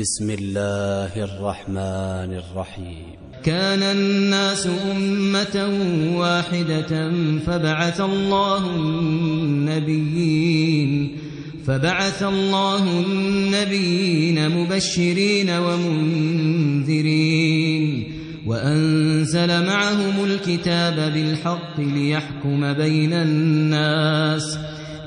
Bismillahirrahmanirrahim. كان الناس أمة واحدة فبعث الله النبيين فبعث الله النبيين مبشرين ومنذرين وأنزل معهم الكتاب بالحق ليحكم بين الناس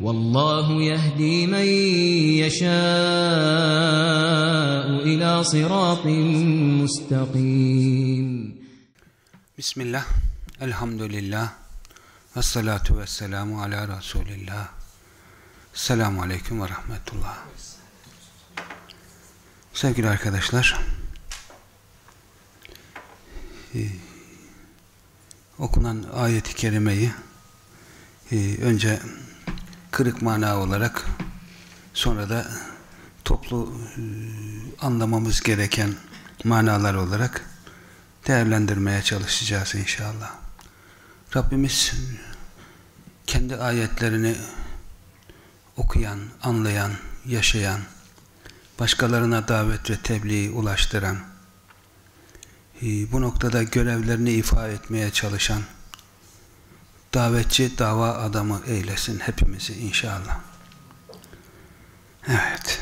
والله يهدي من يشاء إلى صراط مستقيم Bismillah, elhamdülillah, ve salatu ve selamu ala Resulillah. Selamun Aleyküm ve Rahmetullah. Sevgili arkadaşlar, e, okunan ayet-i kerimeyi e, önce kırık mana olarak sonra da toplu e, anlamamız gereken manalar olarak değerlendirmeye çalışacağız inşallah. Rabbimiz kendi ayetlerini okuyan, anlayan, yaşayan, başkalarına davet ve tebliği ulaştıran, e, bu noktada görevlerini ifa etmeye çalışan, davetçi, dava adamı eylesin hepimizi inşallah. Evet.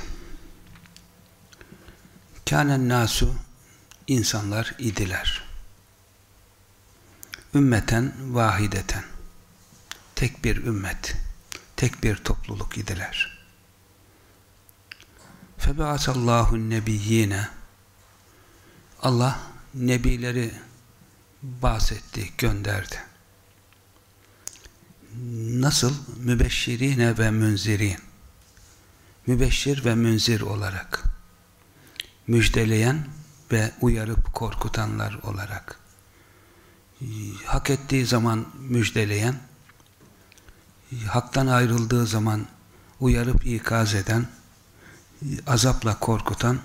Kânen nasu insanlar idiler. Ümmeten vahideten. Tek bir ümmet, tek bir topluluk idiler. Febeasallahu nebiyyine Allah nebileri bahsetti, gönderdi. Nasıl? Mübeşşirine ve münzirin. Mübeşşir ve münzir olarak. Müjdeleyen ve uyarıp korkutanlar olarak. Hak ettiği zaman müjdeleyen, haktan ayrıldığı zaman uyarıp ikaz eden, azapla korkutan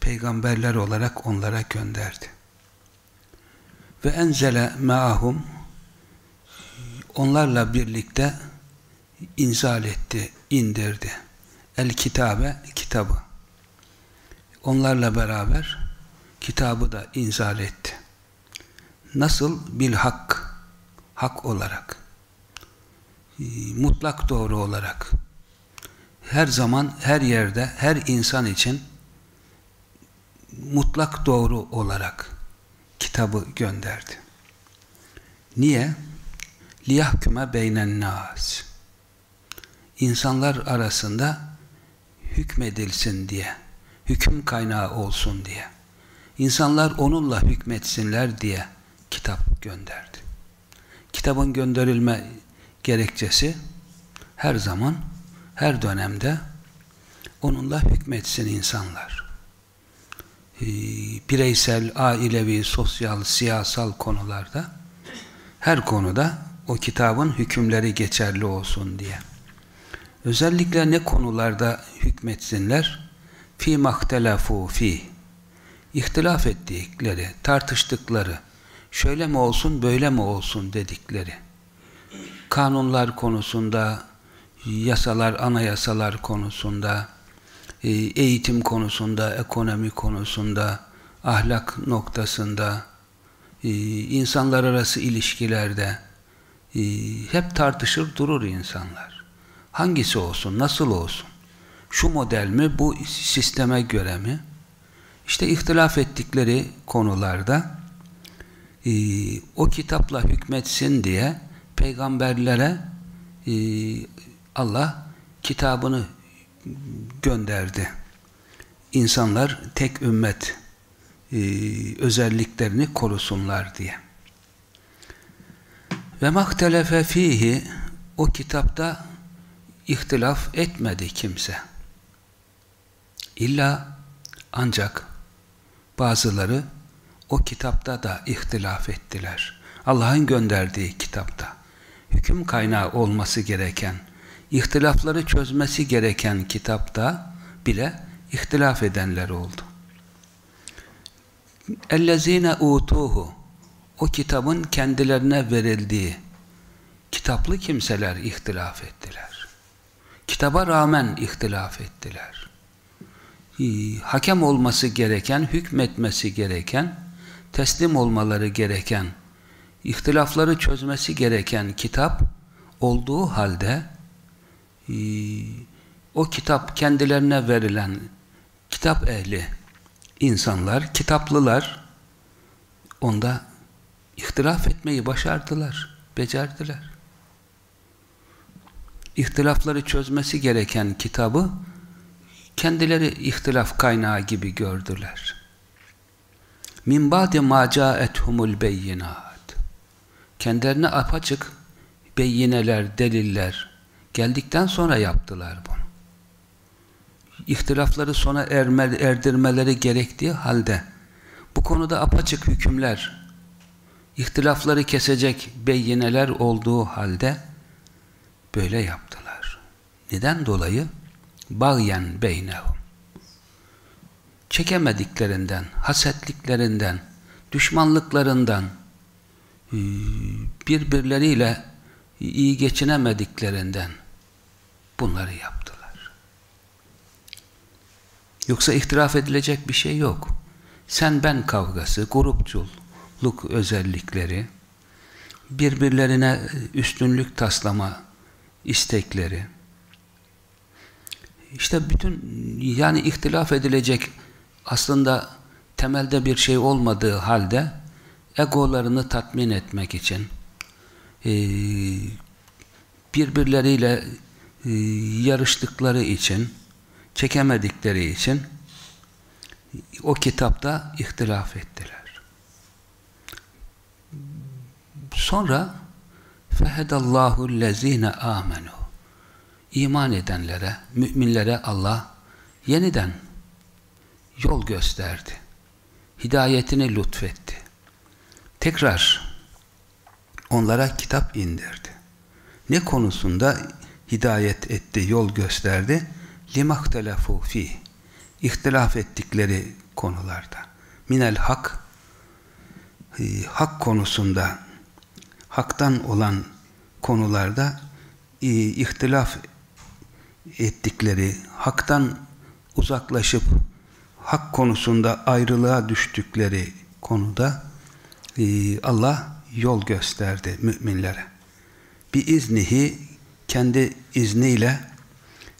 peygamberler olarak onlara gönderdi. Ve enzele meahum onlarla birlikte inzal etti, indirdi. El kitabe, kitabı. Onlarla beraber kitabı da inzal etti. Nasıl? Bil hak, hak olarak. Mutlak doğru olarak. Her zaman, her yerde, her insan için mutlak doğru olarak kitabı gönderdi. Niye? Liyahküme beynen nas insanlar arasında hükmedilsin diye hüküm kaynağı olsun diye. İnsanlar onunla hükmetsinler diye kitap gönderdi. Kitabın gönderilme gerekçesi her zaman her dönemde onunla hükmetsin insanlar. Bireysel, ailevi, sosyal, siyasal konularda her konuda o kitabın hükümleri geçerli olsun diye. Özellikle ne konularda hükmetsinler? Fi mahtelafu fi. İhtilaf ettikleri, tartıştıkları, şöyle mi olsun, böyle mi olsun dedikleri. Kanunlar konusunda, yasalar, anayasalar konusunda, eğitim konusunda, ekonomi konusunda, ahlak noktasında, insanlar arası ilişkilerde, hep tartışır durur insanlar. Hangisi olsun, nasıl olsun? Şu model mi, bu sisteme göre mi? İşte ihtilaf ettikleri konularda e, o kitapla hükmetsin diye peygamberlere e, Allah kitabını gönderdi. İnsanlar tek ümmet özelliklerini korusunlar diye. Ve mahtelefe fihi o kitapta ihtilaf etmedi kimse. İlla ancak bazıları o kitapta da ihtilaf ettiler. Allah'ın gönderdiği kitapta hüküm kaynağı olması gereken, ihtilafları çözmesi gereken kitapta bile ihtilaf edenler oldu. اَلَّذ۪ينَ utuhu o kitabın kendilerine verildiği kitaplı kimseler ihtilaf ettiler. Kitaba rağmen ihtilaf ettiler. Hakem olması gereken, hükmetmesi gereken, teslim olmaları gereken, ihtilafları çözmesi gereken kitap olduğu halde o kitap kendilerine verilen kitap ehli insanlar, kitaplılar onda ihtilaf etmeyi başardılar, becerdiler. İhtilafları çözmesi gereken kitabı kendileri ihtilaf kaynağı gibi gördüler. Min ba'de ma ca'ethumul beyinat. Kendilerine apaçık beyineler, deliller geldikten sonra yaptılar bunu ihtilafları sona erme, erdirmeleri gerektiği halde bu konuda apaçık hükümler, ihtilafları kesecek beyineler olduğu halde böyle yaptılar. Neden dolayı? Bağyen beynehum. Çekemediklerinden, hasetliklerinden, düşmanlıklarından, e, birbirleriyle iyi geçinemediklerinden bunları yaptılar. Yoksa ihtilaf edilecek bir şey yok. Sen ben kavgası, grupçuluk özellikleri, birbirlerine üstünlük taslama istekleri, işte bütün yani ihtilaf edilecek aslında temelde bir şey olmadığı halde egolarını tatmin etmek için birbirleriyle yarıştıkları için çekemedikleri için o kitapta ihtilaf ettiler. Sonra fehedallahu lezine amenu iman edenlere, müminlere Allah yeniden yol gösterdi. Hidayetini lütfetti. Tekrar onlara kitap indirdi. Ne konusunda hidayet etti, yol gösterdi? limahtelefu fi ihtilaf ettikleri konularda minel hak e, hak konusunda haktan olan konularda e, ihtilaf ettikleri haktan uzaklaşıp hak konusunda ayrılığa düştükleri konuda e, Allah yol gösterdi müminlere. Bir iznihi kendi izniyle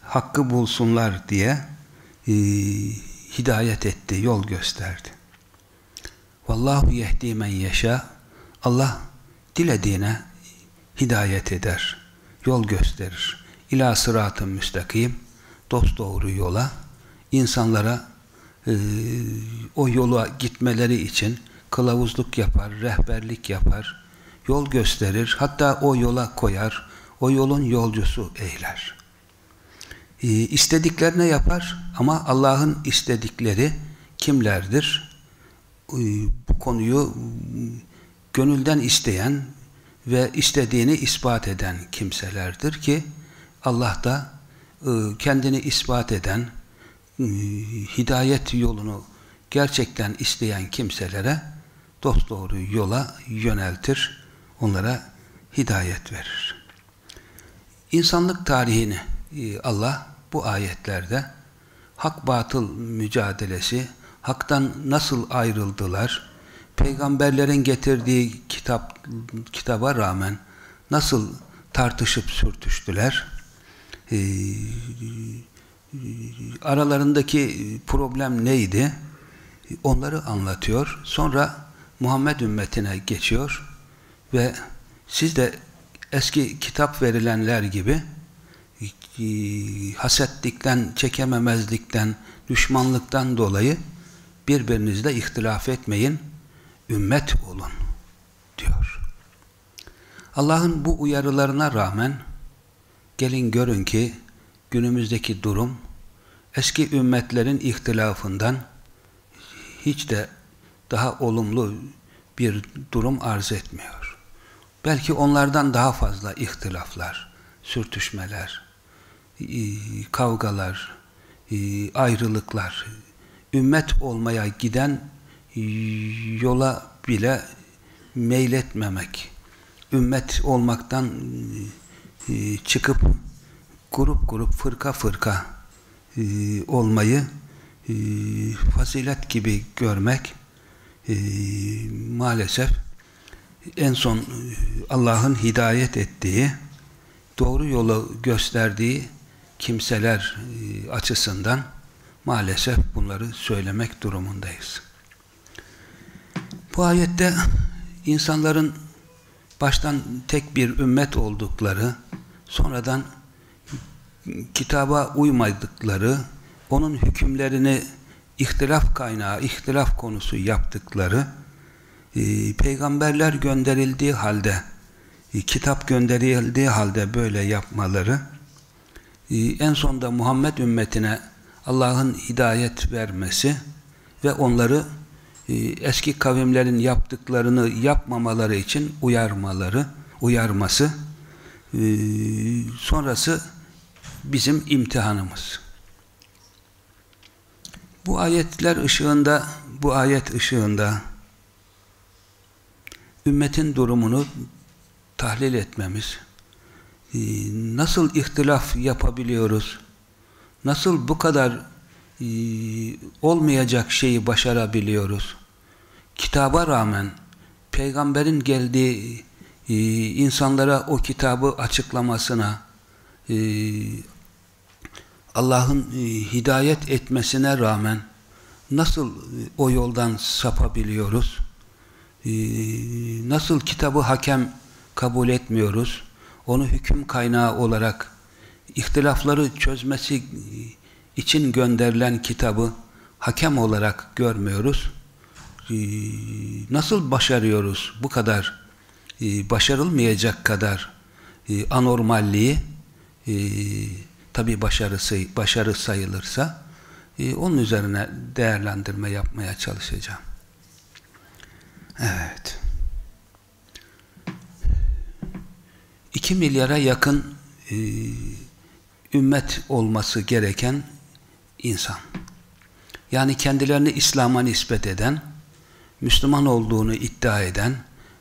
hakkı bulsunlar diye e, hidayet etti, yol gösterdi. Vallahu yehdi men yeşâ Allah dilediğine hidayet eder, yol gösterir. İlâ sıratı müstakim dost doğru yola insanlara e, o yola gitmeleri için kılavuzluk yapar, rehberlik yapar, yol gösterir, hatta o yola koyar, o yolun yolcusu eyler. E, istediklerine yapar ama Allah'ın istedikleri kimlerdir? E, bu konuyu gönülden isteyen ve istediğini ispat eden kimselerdir ki Allah da e, kendini ispat eden hidayet yolunu gerçekten isteyen kimselere dosdoğru yola yöneltir, onlara hidayet verir. İnsanlık tarihini Allah bu ayetlerde hak batıl mücadelesi, haktan nasıl ayrıldılar, peygamberlerin getirdiği kitap kitaba rağmen nasıl tartışıp sürtüştüler, ee, aralarındaki problem neydi, onları anlatıyor. Sonra Muhammed ümmetine geçiyor ve siz de eski kitap verilenler gibi e, hasetlikten, çekememezlikten, düşmanlıktan dolayı birbirinizle ihtilaf etmeyin, ümmet olun diyor. Allah'ın bu uyarılarına rağmen gelin görün ki günümüzdeki durum eski ümmetlerin ihtilafından hiç de daha olumlu bir durum arz etmiyor. Belki onlardan daha fazla ihtilaflar, sürtüşmeler, kavgalar, ayrılıklar, ümmet olmaya giden yola bile meyletmemek, ümmet olmaktan çıkıp grup grup, fırka fırka olmayı fazilet gibi görmek maalesef en son Allah'ın hidayet ettiği, doğru yolu gösterdiği kimseler açısından maalesef bunları söylemek durumundayız. Bu ayette insanların baştan tek bir ümmet oldukları, sonradan kitaba uymadıkları, onun hükümlerini ihtilaf kaynağı, ihtilaf konusu yaptıkları, e, peygamberler gönderildiği halde, e, kitap gönderildiği halde böyle yapmaları, e, en sonda Muhammed ümmetine Allah'ın hidayet vermesi ve onları eski kavimlerin yaptıklarını yapmamaları için uyarmaları, uyarması, e, sonrası bizim imtihanımız. Bu ayetler ışığında, bu ayet ışığında ümmetin durumunu tahlil etmemiz, e, nasıl ihtilaf yapabiliyoruz, nasıl bu kadar e, olmayacak şeyi başarabiliyoruz, kitaba rağmen peygamberin geldiği e, insanlara o kitabı açıklamasına, Allah'ın hidayet etmesine rağmen nasıl o yoldan sapabiliyoruz? Ee, nasıl kitabı hakem kabul etmiyoruz, onu hüküm kaynağı olarak ihtilafları çözmesi için gönderilen kitabı hakem olarak görmüyoruz. Ee, nasıl başarıyoruz bu kadar e, başarılmayacak kadar e, anormalliği tabi başarısı, başarı sayılırsa onun üzerine değerlendirme yapmaya çalışacağım. Evet. 2 milyara yakın ümmet olması gereken insan. Yani kendilerini İslam'a nispet eden, Müslüman olduğunu iddia eden,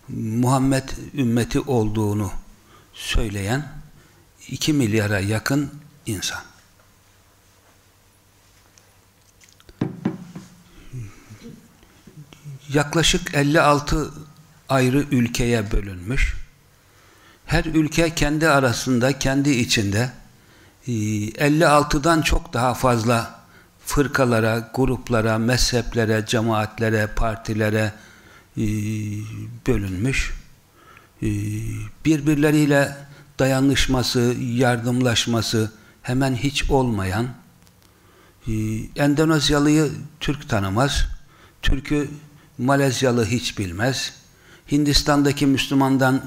Muhammed ümmeti olduğunu söyleyen 2 milyara yakın insan. yaklaşık 56 ayrı ülkeye bölünmüş. Her ülke kendi arasında, kendi içinde 56'dan e, çok daha fazla fırkalara, gruplara, mezheplere, cemaatlere, partilere e, bölünmüş. E, birbirleriyle dayanışması, yardımlaşması hemen hiç olmayan Endonezyalıyı Türk tanımaz. Türk'ü Malezyalı hiç bilmez. Hindistan'daki Müslümandan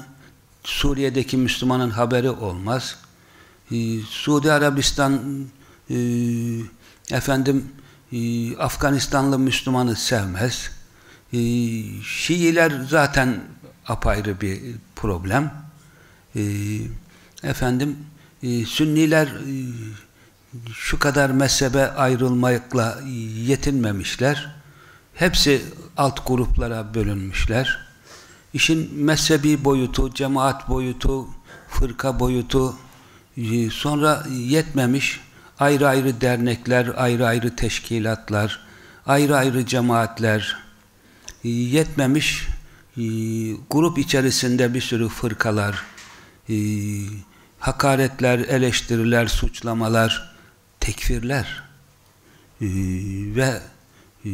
Suriye'deki Müslümanın haberi olmaz. Ee, Suudi Arabistan e, efendim e, Afganistanlı Müslümanı sevmez. E, Şiiler zaten apayrı bir problem. E, efendim e, Sünniler e, şu kadar mezhebe ayrılmakla yetinmemişler. Hepsi alt gruplara bölünmüşler. İşin mezhebi boyutu, cemaat boyutu, fırka boyutu e, sonra yetmemiş ayrı ayrı dernekler, ayrı ayrı teşkilatlar, ayrı ayrı cemaatler e, yetmemiş e, grup içerisinde bir sürü fırkalar, hakaretler, eleştiriler, suçlamalar, tekfirler ve e,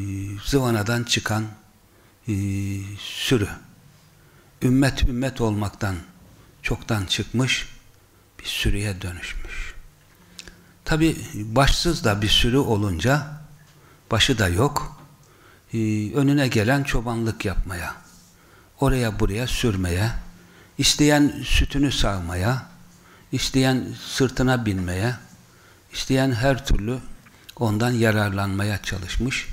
zıvanadan çıkan e, sürü. Ümmet ümmet olmaktan çoktan çıkmış bir sürüye dönüşmüş. Tabi başsız da bir sürü olunca başı da yok. E, önüne gelen çobanlık yapmaya, oraya buraya sürmeye, isteyen sütünü sağmaya, isteyen sırtına binmeye, isteyen her türlü ondan yararlanmaya çalışmış.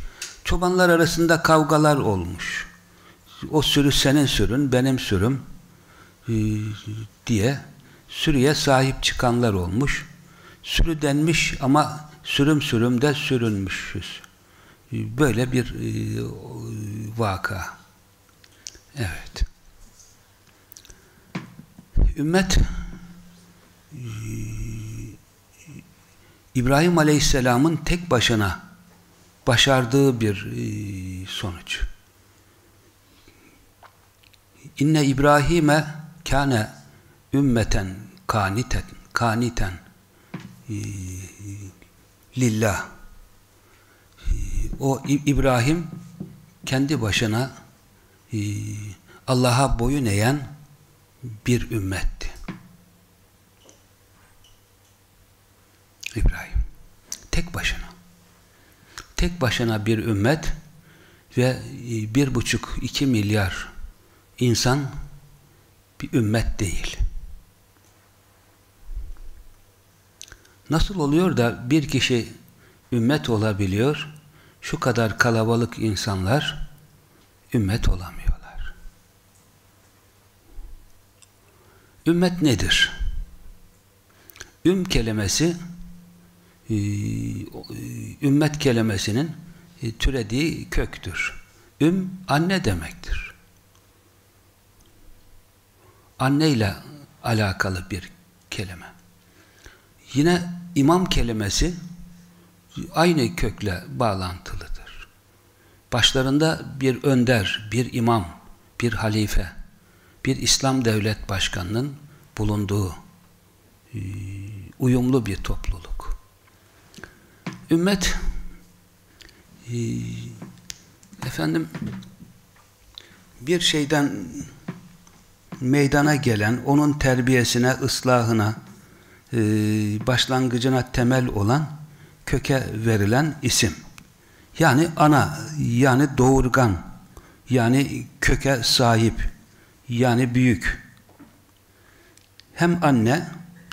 Çobanlar arasında kavgalar olmuş. O sürü senin sürün, benim sürüm e, diye sürüye sahip çıkanlar olmuş. Sürü denmiş ama sürüm sürüm de sürünmüşüz. E, böyle bir e, vaka. Evet. Ümmet İbrahim Aleyhisselam'ın tek başına başardığı bir e, sonuç. İnne İbrahim'e kâne ümmeten kaniten kaniten e, lillah e, o İbrahim kendi başına Allah'a boyun eğen bir ümmetti. İbrahim. Tek başına. Tek başına bir ümmet ve e, bir buçuk iki milyar insan bir ümmet değil. Nasıl oluyor da bir kişi ümmet olabiliyor, şu kadar kalabalık insanlar ümmet olamıyorlar? Ümmet nedir? Üm kelimesi ee, ümmet kelimesinin e, türediği köktür. Üm anne demektir. Anne ile alakalı bir kelime. Yine imam kelimesi aynı kökle bağlantılıdır. Başlarında bir önder, bir imam, bir halife, bir İslam devlet başkanının bulunduğu e, uyumlu bir topluluk. Ümmet e, efendim bir şeyden meydana gelen, onun terbiyesine, ıslahına, e, başlangıcına temel olan köke verilen isim. Yani ana, yani doğurgan, yani köke sahip, yani büyük. Hem anne,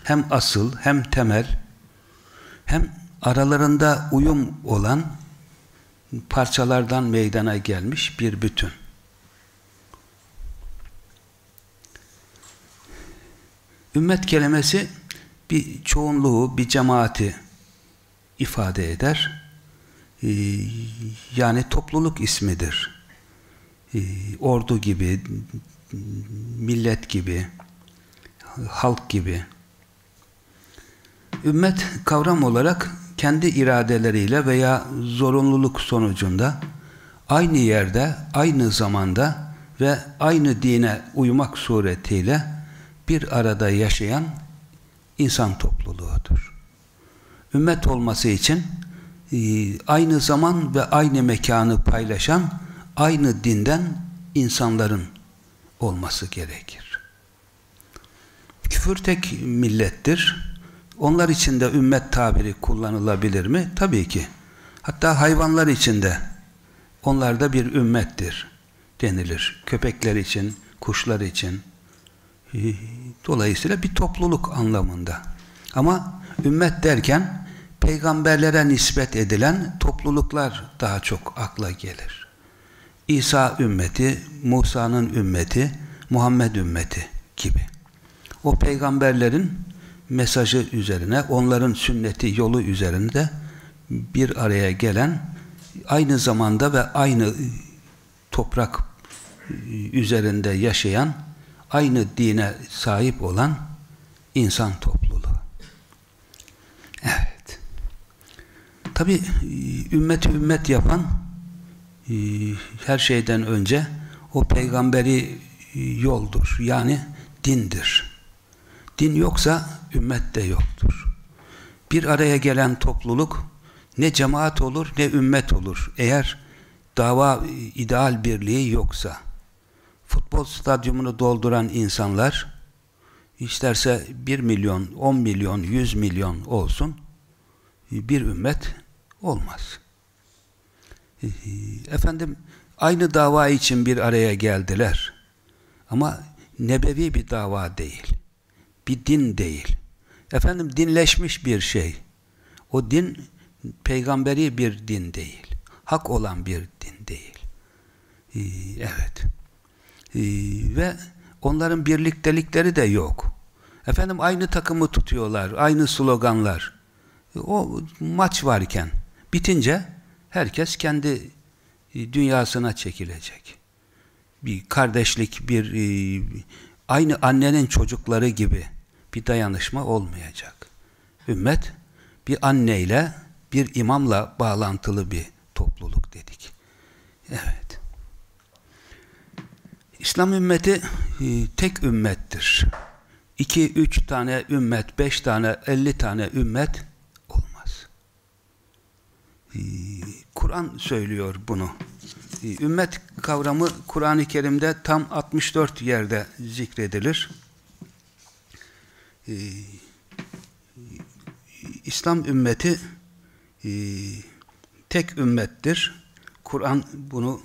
hem asıl, hem temel, hem aralarında uyum olan parçalardan meydana gelmiş bir bütün. Ümmet kelimesi bir çoğunluğu, bir cemaati ifade eder. Ee, yani topluluk ismidir. Ee, ordu gibi, millet gibi, halk gibi. Ümmet kavram olarak kendi iradeleriyle veya zorunluluk sonucunda aynı yerde, aynı zamanda ve aynı dine uymak suretiyle bir arada yaşayan insan topluluğudur. Ümmet olması için e, aynı zaman ve aynı mekanı paylaşan aynı dinden insanların olması gerekir. Küfür tek millettir onlar için de ümmet tabiri kullanılabilir mi? Tabii ki. Hatta hayvanlar için de onlar da bir ümmettir denilir. Köpekler için, kuşlar için. Dolayısıyla bir topluluk anlamında. Ama ümmet derken peygamberlere nispet edilen topluluklar daha çok akla gelir. İsa ümmeti, Musa'nın ümmeti, Muhammed ümmeti gibi. O peygamberlerin mesajı üzerine, onların sünneti yolu üzerinde bir araya gelen, aynı zamanda ve aynı toprak üzerinde yaşayan, aynı dine sahip olan insan topluluğu. Evet. Tabi ümmeti ümmet yapan her şeyden önce o peygamberi yoldur. Yani dindir. Din yoksa ümmet de yoktur. Bir araya gelen topluluk ne cemaat olur ne ümmet olur. Eğer dava ideal birliği yoksa futbol stadyumunu dolduran insanlar isterse 1 milyon, 10 milyon, 100 milyon olsun bir ümmet olmaz. Efendim aynı dava için bir araya geldiler. Ama nebevi bir dava değil. Bir din değil. Efendim dinleşmiş bir şey. O din peygamberi bir din değil. Hak olan bir din değil. Ee, evet. Ee, ve onların birliktelikleri de yok. Efendim aynı takımı tutuyorlar, aynı sloganlar. O maç varken bitince herkes kendi e, dünyasına çekilecek. Bir kardeşlik, bir e, aynı annenin çocukları gibi bir dayanışma olmayacak. Ümmet bir anneyle, bir imamla bağlantılı bir topluluk dedik. Evet. İslam ümmeti e, tek ümmettir. İki, üç tane ümmet, beş tane, elli tane ümmet olmaz. E, Kur'an söylüyor bunu. E, ümmet kavramı Kur'an-ı Kerim'de tam 64 yerde zikredilir. İslam ümmeti tek ümmettir. Kur'an bunu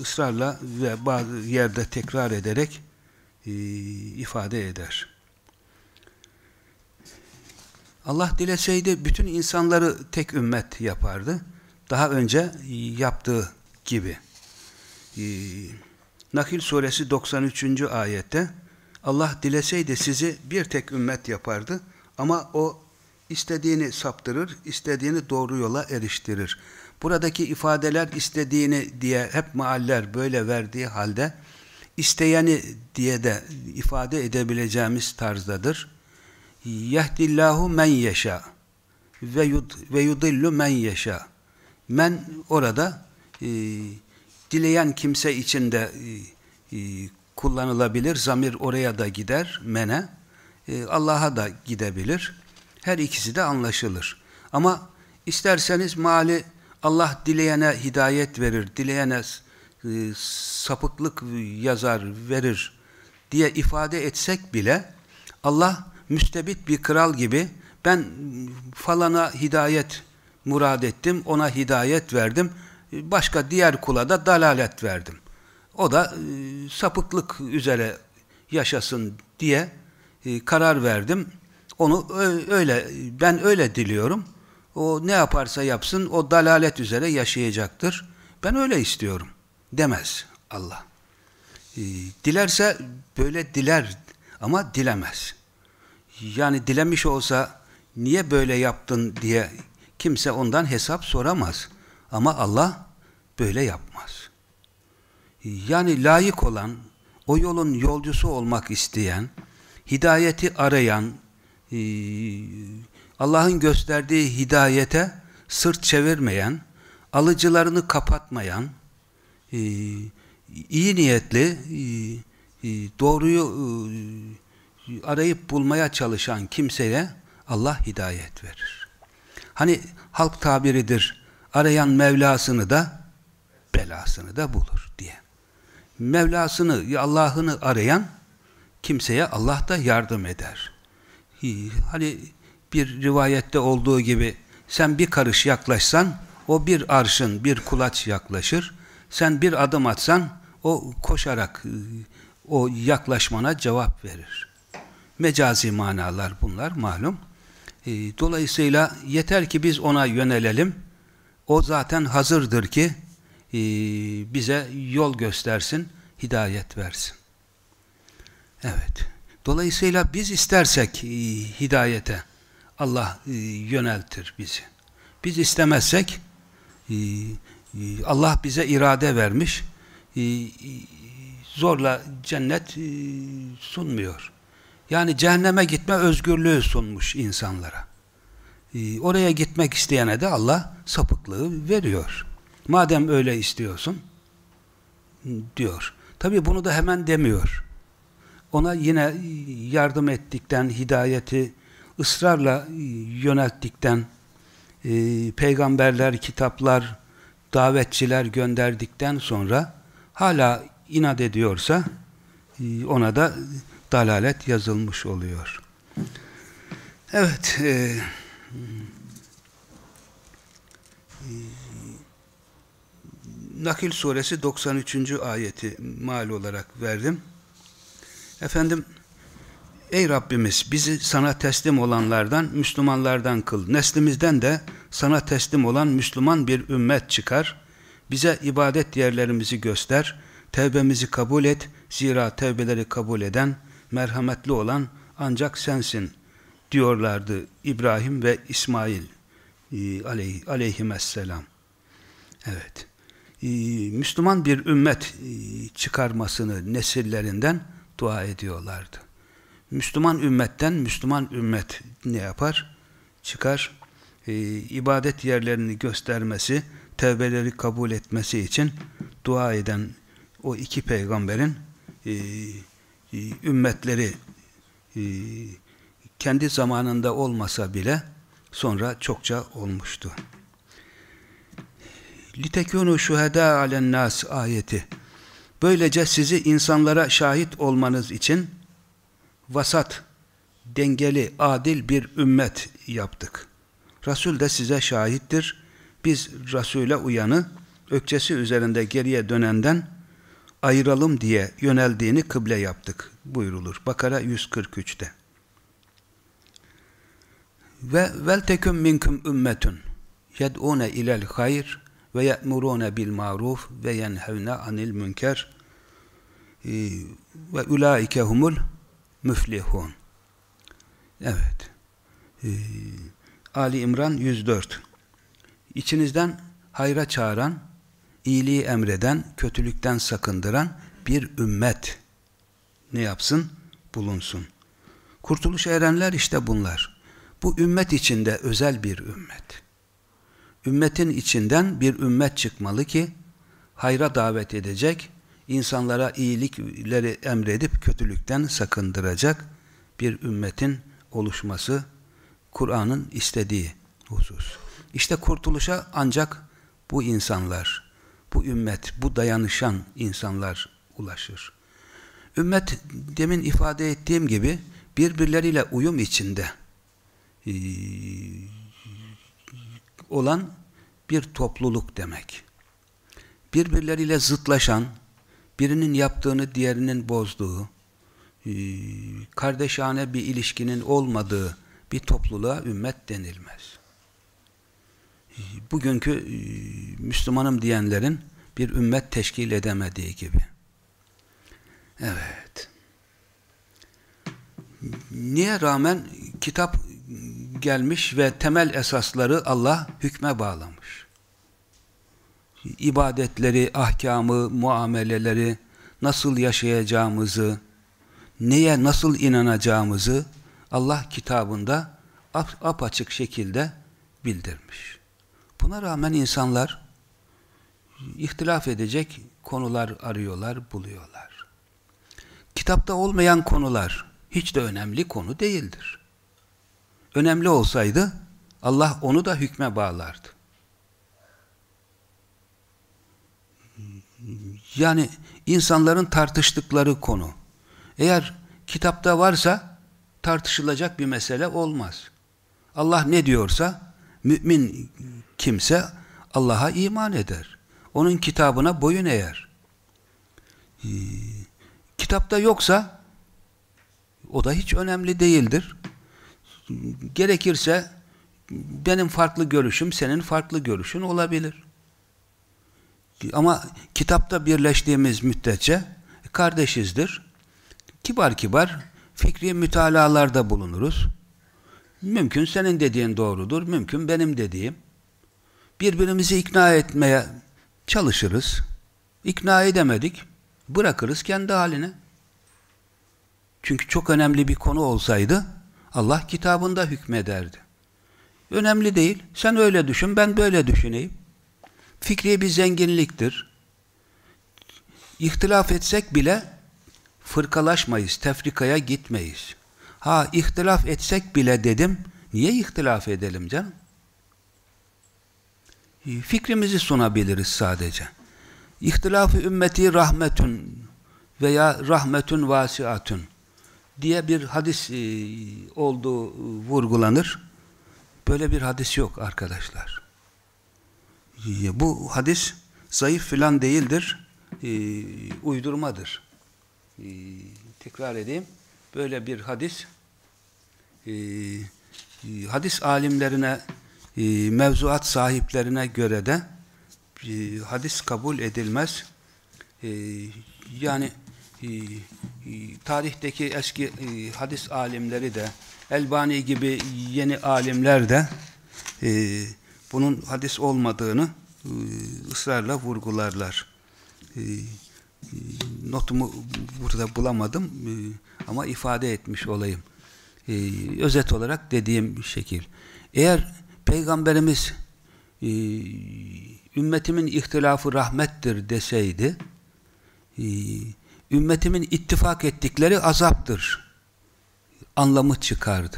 ısrarla ve bazı yerde tekrar ederek ifade eder. Allah dileseydi bütün insanları tek ümmet yapardı. Daha önce yaptığı gibi. Nakil suresi 93. ayette Allah dileseydi sizi bir tek ümmet yapardı ama o istediğini saptırır, istediğini doğru yola eriştirir. Buradaki ifadeler istediğini diye hep mealler böyle verdiği halde isteyeni diye de ifade edebileceğimiz tarzdadır. Yehdillahu men yeşâ ve, yud, ve yudillu men yeşâ. Men orada e, dileyen kimse için de e, e, kullanılabilir. Zamir oraya da gider, mene. E, Allah'a da gidebilir. Her ikisi de anlaşılır. Ama isterseniz mali Allah dileyene hidayet verir, dileyene e, sapıklık yazar, verir diye ifade etsek bile Allah müstebit bir kral gibi ben falana hidayet murad ettim, ona hidayet verdim, başka diğer kula da dalalet verdim. O da e, sapıklık üzere yaşasın diye e, karar verdim. Onu öyle, ben öyle diliyorum. O ne yaparsa yapsın o dalalet üzere yaşayacaktır. Ben öyle istiyorum demez Allah. E, dilerse böyle diler ama dilemez. Yani dilemiş olsa niye böyle yaptın diye kimse ondan hesap soramaz. Ama Allah böyle yapmaz. Yani layık olan, o yolun yolcusu olmak isteyen, hidayeti arayan, e, Allah'ın gösterdiği hidayete sırt çevirmeyen, alıcılarını kapatmayan, e, iyi niyetli, e, doğruyu arayıp bulmaya çalışan kimseye Allah hidayet verir. Hani halk tabiridir, arayan Mevlasını da belasını da bulur diye. Mevlasını, Allah'ını arayan kimseye Allah da yardım eder. Hani bir rivayette olduğu gibi sen bir karış yaklaşsan o bir arşın, bir kulaç yaklaşır. Sen bir adım atsan o koşarak o yaklaşmana cevap verir. Mecazi manalar bunlar malum. Dolayısıyla yeter ki biz ona yönelelim. O zaten hazırdır ki bize yol göstersin, hidayet versin. Evet. Dolayısıyla biz istersek hidayete Allah yöneltir bizi. Biz istemezsek Allah bize irade vermiş zorla cennet sunmuyor. Yani cehenneme gitme özgürlüğü sunmuş insanlara. Oraya gitmek isteyene de Allah sapıklığı veriyor. Madem öyle istiyorsun diyor. Tabi bunu da hemen demiyor. Ona yine yardım ettikten, hidayeti ısrarla yönelttikten, e, peygamberler, kitaplar, davetçiler gönderdikten sonra hala inat ediyorsa e, ona da dalalet yazılmış oluyor. Evet, e, e, Nakil suresi 93. ayeti mal olarak verdim. Efendim, ey Rabbimiz bizi sana teslim olanlardan, Müslümanlardan kıl. Neslimizden de sana teslim olan Müslüman bir ümmet çıkar. Bize ibadet yerlerimizi göster. Tevbemizi kabul et. Zira tevbeleri kabul eden, merhametli olan ancak sensin diyorlardı İbrahim ve İsmail e, aleyh, aleyhisselam. Evet. E, Müslüman bir ümmet e, çıkarmasını nesillerinden dua ediyorlardı. Müslüman ümmetten Müslüman ümmet ne yapar? Çıkar. E, ibadet yerlerini göstermesi, tevbeleri kabul etmesi için dua eden o iki peygamberin e, e, ümmetleri e, kendi zamanında olmasa bile sonra çokça olmuştu. Litekunu şuheda alen nas ayeti. Böylece sizi insanlara şahit olmanız için vasat, dengeli, adil bir ümmet yaptık. Resul de size şahittir. Biz Resul'e uyanı, ökçesi üzerinde geriye dönenden ayıralım diye yöneldiğini kıble yaptık buyurulur. Bakara 143'te. Ve vel teküm minkum ümmetun yed'une ilel hayr ve ye'murune bil maruf ve yenhevne anil münker ee, ve ulaike humul müflihun. Evet. Ee, Ali İmran 104. İçinizden hayra çağıran, iyiliği emreden, kötülükten sakındıran bir ümmet ne yapsın? Bulunsun. Kurtuluş erenler işte bunlar. Bu ümmet içinde özel bir ümmet. Ümmetin içinden bir ümmet çıkmalı ki hayra davet edecek, insanlara iyilikleri emredip kötülükten sakındıracak bir ümmetin oluşması Kur'an'ın istediği husus. İşte kurtuluşa ancak bu insanlar, bu ümmet, bu dayanışan insanlar ulaşır. Ümmet demin ifade ettiğim gibi birbirleriyle uyum içinde e, olan bir topluluk demek. Birbirleriyle zıtlaşan, birinin yaptığını diğerinin bozduğu, e, kardeşane bir ilişkinin olmadığı bir topluluğa ümmet denilmez. E, bugünkü e, Müslümanım diyenlerin bir ümmet teşkil edemediği gibi. Evet. Niye rağmen kitap gelmiş ve temel esasları Allah hükme bağlamış. İbadetleri, ahkamı, muameleleri, nasıl yaşayacağımızı, neye nasıl inanacağımızı Allah kitabında ap apaçık şekilde bildirmiş. Buna rağmen insanlar ihtilaf edecek konular arıyorlar, buluyorlar. Kitapta olmayan konular hiç de önemli konu değildir. Önemli olsaydı Allah onu da hükme bağlardı. Yani insanların tartıştıkları konu. Eğer kitapta varsa tartışılacak bir mesele olmaz. Allah ne diyorsa mümin kimse Allah'a iman eder. Onun kitabına boyun eğer. Ee, kitapta yoksa o da hiç önemli değildir. Gerekirse benim farklı görüşüm senin farklı görüşün olabilir. Ama kitapta birleştiğimiz müddetçe kardeşizdir. Kibar kibar fikri mütalalarda bulunuruz. Mümkün senin dediğin doğrudur, mümkün benim dediğim. Birbirimizi ikna etmeye çalışırız. İkna edemedik, bırakırız kendi haline. Çünkü çok önemli bir konu olsaydı Allah kitabında hükmederdi. Önemli değil. Sen öyle düşün, ben böyle düşüneyim. Fikri bir zenginliktir. İhtilaf etsek bile fırkalaşmayız, tefrikaya gitmeyiz. Ha ihtilaf etsek bile dedim, niye ihtilaf edelim canım? fikrimizi sunabiliriz sadece. İhtilafı ümmeti rahmetün veya rahmetün vasiatün diye bir hadis e, olduğu vurgulanır. Böyle bir hadis yok arkadaşlar. E, bu hadis zayıf filan değildir, e, uydurmadır. E, tekrar edeyim. Böyle bir hadis hadis alimlerine mevzuat sahiplerine göre de hadis kabul edilmez. Yani tarihteki eski hadis alimleri de Elbani gibi yeni alimler de e, bunun hadis olmadığını e, ısrarla vurgularlar. E, e, notumu burada bulamadım ama ifade etmiş olayım. Özet olarak dediğim şekil. Eğer Peygamberimiz ümmetimin ihtilafı rahmettir deseydi ümmetimin ittifak ettikleri azaptır anlamı çıkardı.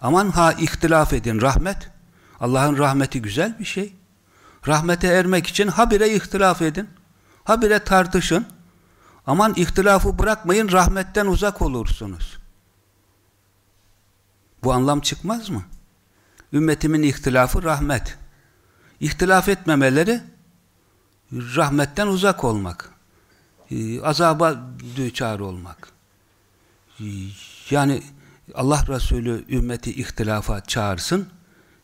Aman ha ihtilaf edin rahmet. Allah'ın rahmeti güzel bir şey. Rahmete ermek için habire ihtilaf edin. Habire tartışın. Aman ihtilafı bırakmayın rahmetten uzak olursunuz. Bu anlam çıkmaz mı? Ümmetimin ihtilafı rahmet. İhtilaf etmemeleri rahmetten uzak olmak. Ee, azaba düçar olmak. Ee, yani Allah Resulü ümmeti ihtilafa çağırsın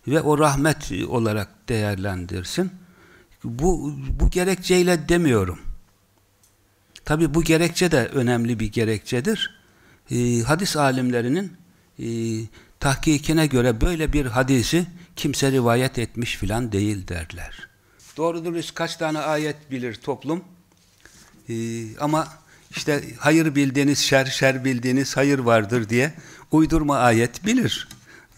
ve o rahmet olarak değerlendirsin. Bu, bu gerekçeyle demiyorum. Tabi bu gerekçe de önemli bir gerekçedir. Ee, hadis alimlerinin e, tahkikine göre böyle bir hadisi kimse rivayet etmiş filan değil derler. Doğru dürüst kaç tane ayet bilir toplum? Ee, ama işte hayır bildiğiniz şer, şer bildiğiniz hayır vardır diye uydurma ayet bilir.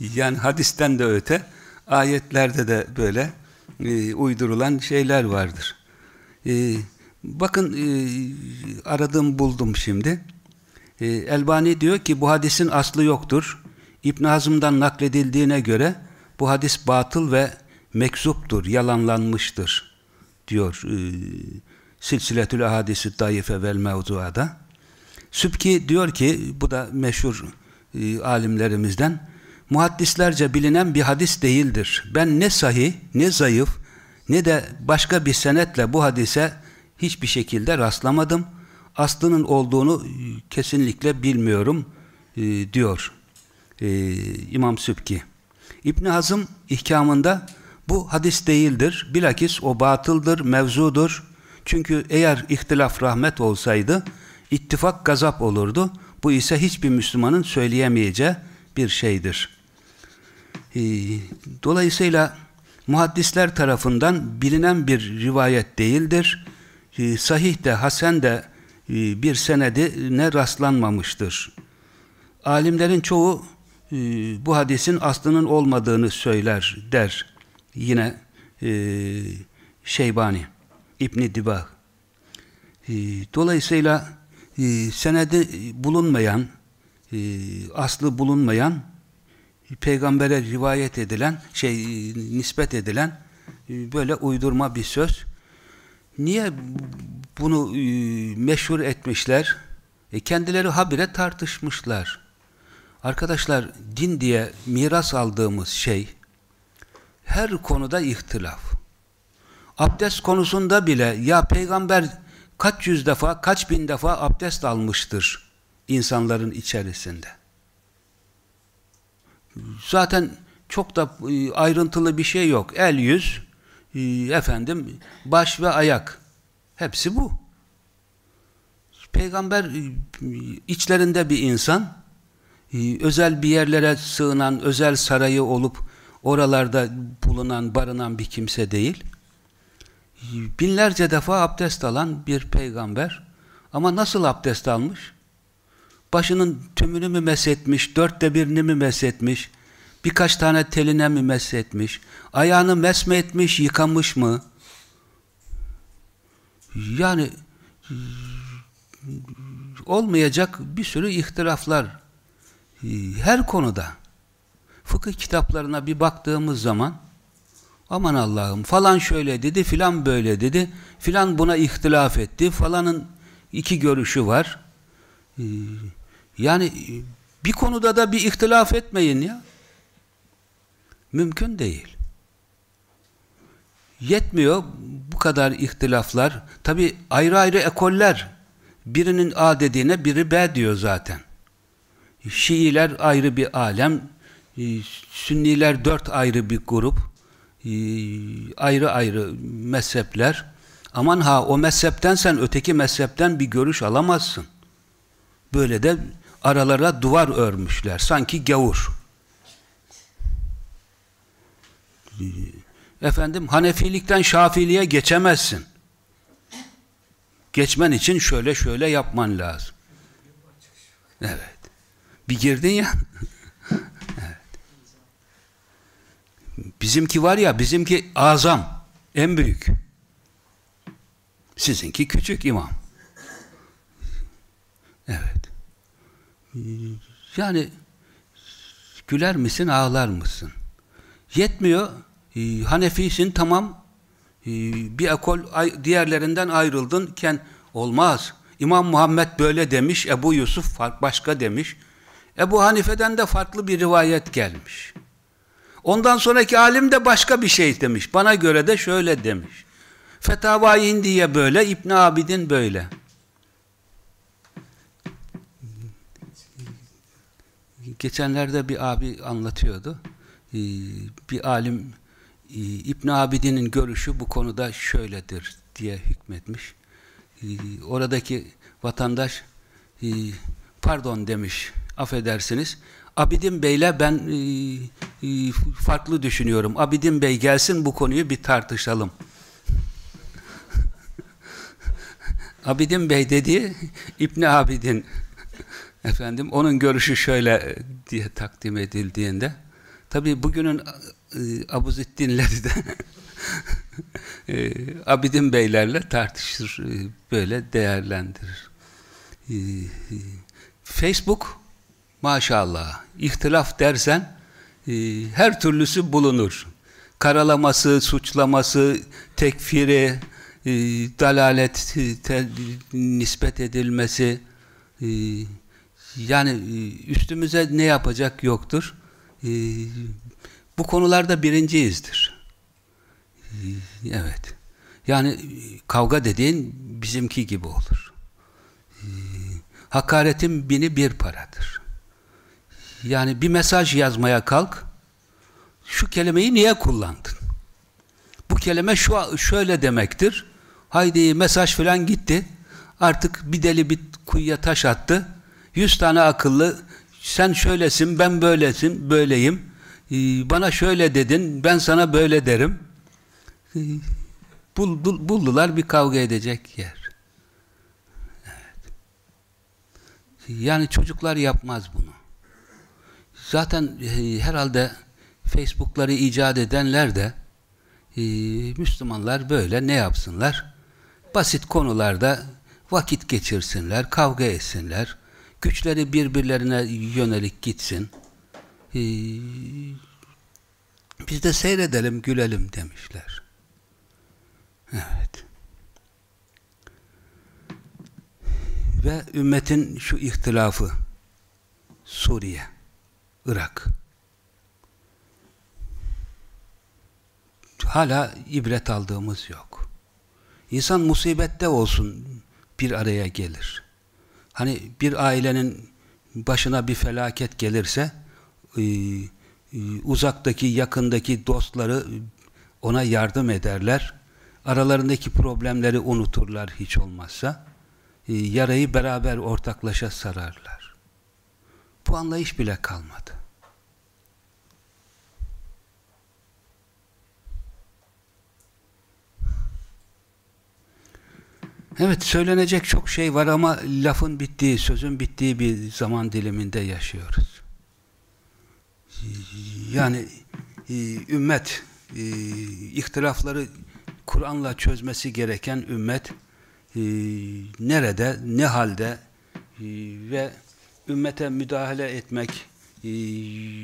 Yani hadisten de öte ayetlerde de böyle e, uydurulan şeyler vardır. E, bakın e, aradım buldum şimdi. E, Elbani diyor ki bu hadisin aslı yoktur. İbn Hazım'dan nakledildiğine göre bu hadis batıl ve mekzuptur, yalanlanmıştır diyor e, Silsiletül Ahadisi Daife vel Mevzuada. Sübki diyor ki, bu da meşhur e, alimlerimizden, muhaddislerce bilinen bir hadis değildir. Ben ne sahih, ne zayıf, ne de başka bir senetle bu hadise hiçbir şekilde rastlamadım. Aslının olduğunu e, kesinlikle bilmiyorum e, diyor e, İmam Sübki. İbn Hazım ihkamında bu hadis değildir. Bilakis o batıldır, mevzudur. Çünkü eğer ihtilaf rahmet olsaydı ittifak gazap olurdu. Bu ise hiçbir Müslümanın söyleyemeyeceği bir şeydir. Ee, dolayısıyla muhaddisler tarafından bilinen bir rivayet değildir. Ee, sahih de, hasen de e, bir senedi ne rastlanmamıştır. Alimlerin çoğu e, bu hadisin aslının olmadığını söyler der. Yine e, Şeybani, İbn-i Dibah. E, dolayısıyla e, senedi bulunmayan, aslı bulunmayan, peygambere rivayet edilen, şey nispet edilen e, böyle uydurma bir söz. Niye bunu e, meşhur etmişler? E, kendileri habire tartışmışlar. Arkadaşlar din diye miras aldığımız şey her konuda ihtilaf. Abdest konusunda bile ya peygamber kaç yüz defa, kaç bin defa abdest almıştır insanların içerisinde. Zaten çok da e, ayrıntılı bir şey yok. El, yüz, e, efendim, baş ve ayak. Hepsi bu. Peygamber e, içlerinde bir insan, özel bir yerlere sığınan, özel sarayı olup oralarda bulunan, barınan bir kimse değil binlerce defa abdest alan bir peygamber ama nasıl abdest almış? Başının tümünü mü meshetmiş, dörtte birini mi meshetmiş, birkaç tane teline mi meshetmiş, ayağını mesme etmiş, yıkamış mı? Yani olmayacak bir sürü ihtilaflar her konuda. Fıkıh kitaplarına bir baktığımız zaman Aman Allah'ım falan şöyle dedi, filan böyle dedi, filan buna ihtilaf etti, falanın iki görüşü var. Ee, yani bir konuda da bir ihtilaf etmeyin ya. Mümkün değil. Yetmiyor bu kadar ihtilaflar. Tabi ayrı ayrı ekoller. Birinin A dediğine biri B diyor zaten. Şiiler ayrı bir alem. E, Sünniler dört ayrı bir grup. E, ayrı ayrı mezhepler. Aman ha o mezhepten sen öteki mezhepten bir görüş alamazsın. Böyle de aralara duvar örmüşler. Sanki gavur. Efendim Hanefilikten Şafiliğe geçemezsin. Geçmen için şöyle şöyle yapman lazım. Evet. Bir girdin ya. evet. Bizimki var ya, bizimki azam, en büyük. Sizinki küçük imam. Evet. Yani güler misin, ağlar mısın? Yetmiyor. Ee, Hanefisin tamam. Ee, bir ekol diğerlerinden ayrıldın. Ken olmaz. İmam Muhammed böyle demiş. Ebu Yusuf başka demiş. Ebu Hanife'den de farklı bir rivayet gelmiş. Ondan sonraki alim de başka bir şey demiş. Bana göre de şöyle demiş. Fetavai Hindiye böyle, İbn Abidin böyle. Geçenlerde bir abi anlatıyordu. Ee, bir alim e, İbn Abidin'in görüşü bu konuda şöyledir diye hükmetmiş. Ee, oradaki vatandaş e, pardon demiş, affedersiniz. Abidin Bey'le ben e, farklı düşünüyorum. Abidin Bey gelsin bu konuyu bir tartışalım. Abidin Bey dediği İbn Abidin efendim onun görüşü şöyle diye takdim edildiğinde tabi bugünün e, Abuzettinleri de e, Abidin Beylerle tartışır e, böyle değerlendirir. E, e, Facebook maşallah ihtilaf dersen e, her türlüsü bulunur. Karalaması, suçlaması, tekfiri, e, dalalet te, nispet edilmesi e, yani e, üstümüze ne yapacak yoktur. E, bu konularda birinciyizdir. E, evet. Yani kavga dediğin bizimki gibi olur. Hakaretin bini bir paradır. Yani bir mesaj yazmaya kalk, şu kelimeyi niye kullandın? Bu kelime şu şöyle demektir. Haydi mesaj falan gitti. Artık bir deli bir kuyuya taş attı. Yüz tane akıllı sen şöylesin, ben böylesin, böyleyim. Ee, bana şöyle dedin, ben sana böyle derim. Ee, bul, bul, buldular bir kavga edecek yer. Evet. Yani çocuklar yapmaz bunu. Zaten e, herhalde Facebook'ları icat edenler de e, Müslümanlar böyle ne yapsınlar? Basit konularda vakit geçirsinler, kavga etsinler, güçleri birbirlerine yönelik gitsin. E, biz de seyredelim, gülelim demişler. Evet. Ve ümmetin şu ihtilafı Suriye, Irak hala ibret aldığımız yok. İnsan musibette olsun bir araya gelir. Hani bir ailenin başına bir felaket gelirse e, e, uzaktaki, yakındaki dostları ona yardım ederler. Aralarındaki problemleri unuturlar hiç olmazsa. E, yarayı beraber ortaklaşa sararlar. Bu anlayış bile kalmadı. Evet söylenecek çok şey var ama lafın bittiği, sözün bittiği bir zaman diliminde yaşıyoruz. Yani e, ümmet e, ihtilafları Kur'an'la çözmesi gereken ümmet e, nerede, ne halde ve ümmete müdahale etmek,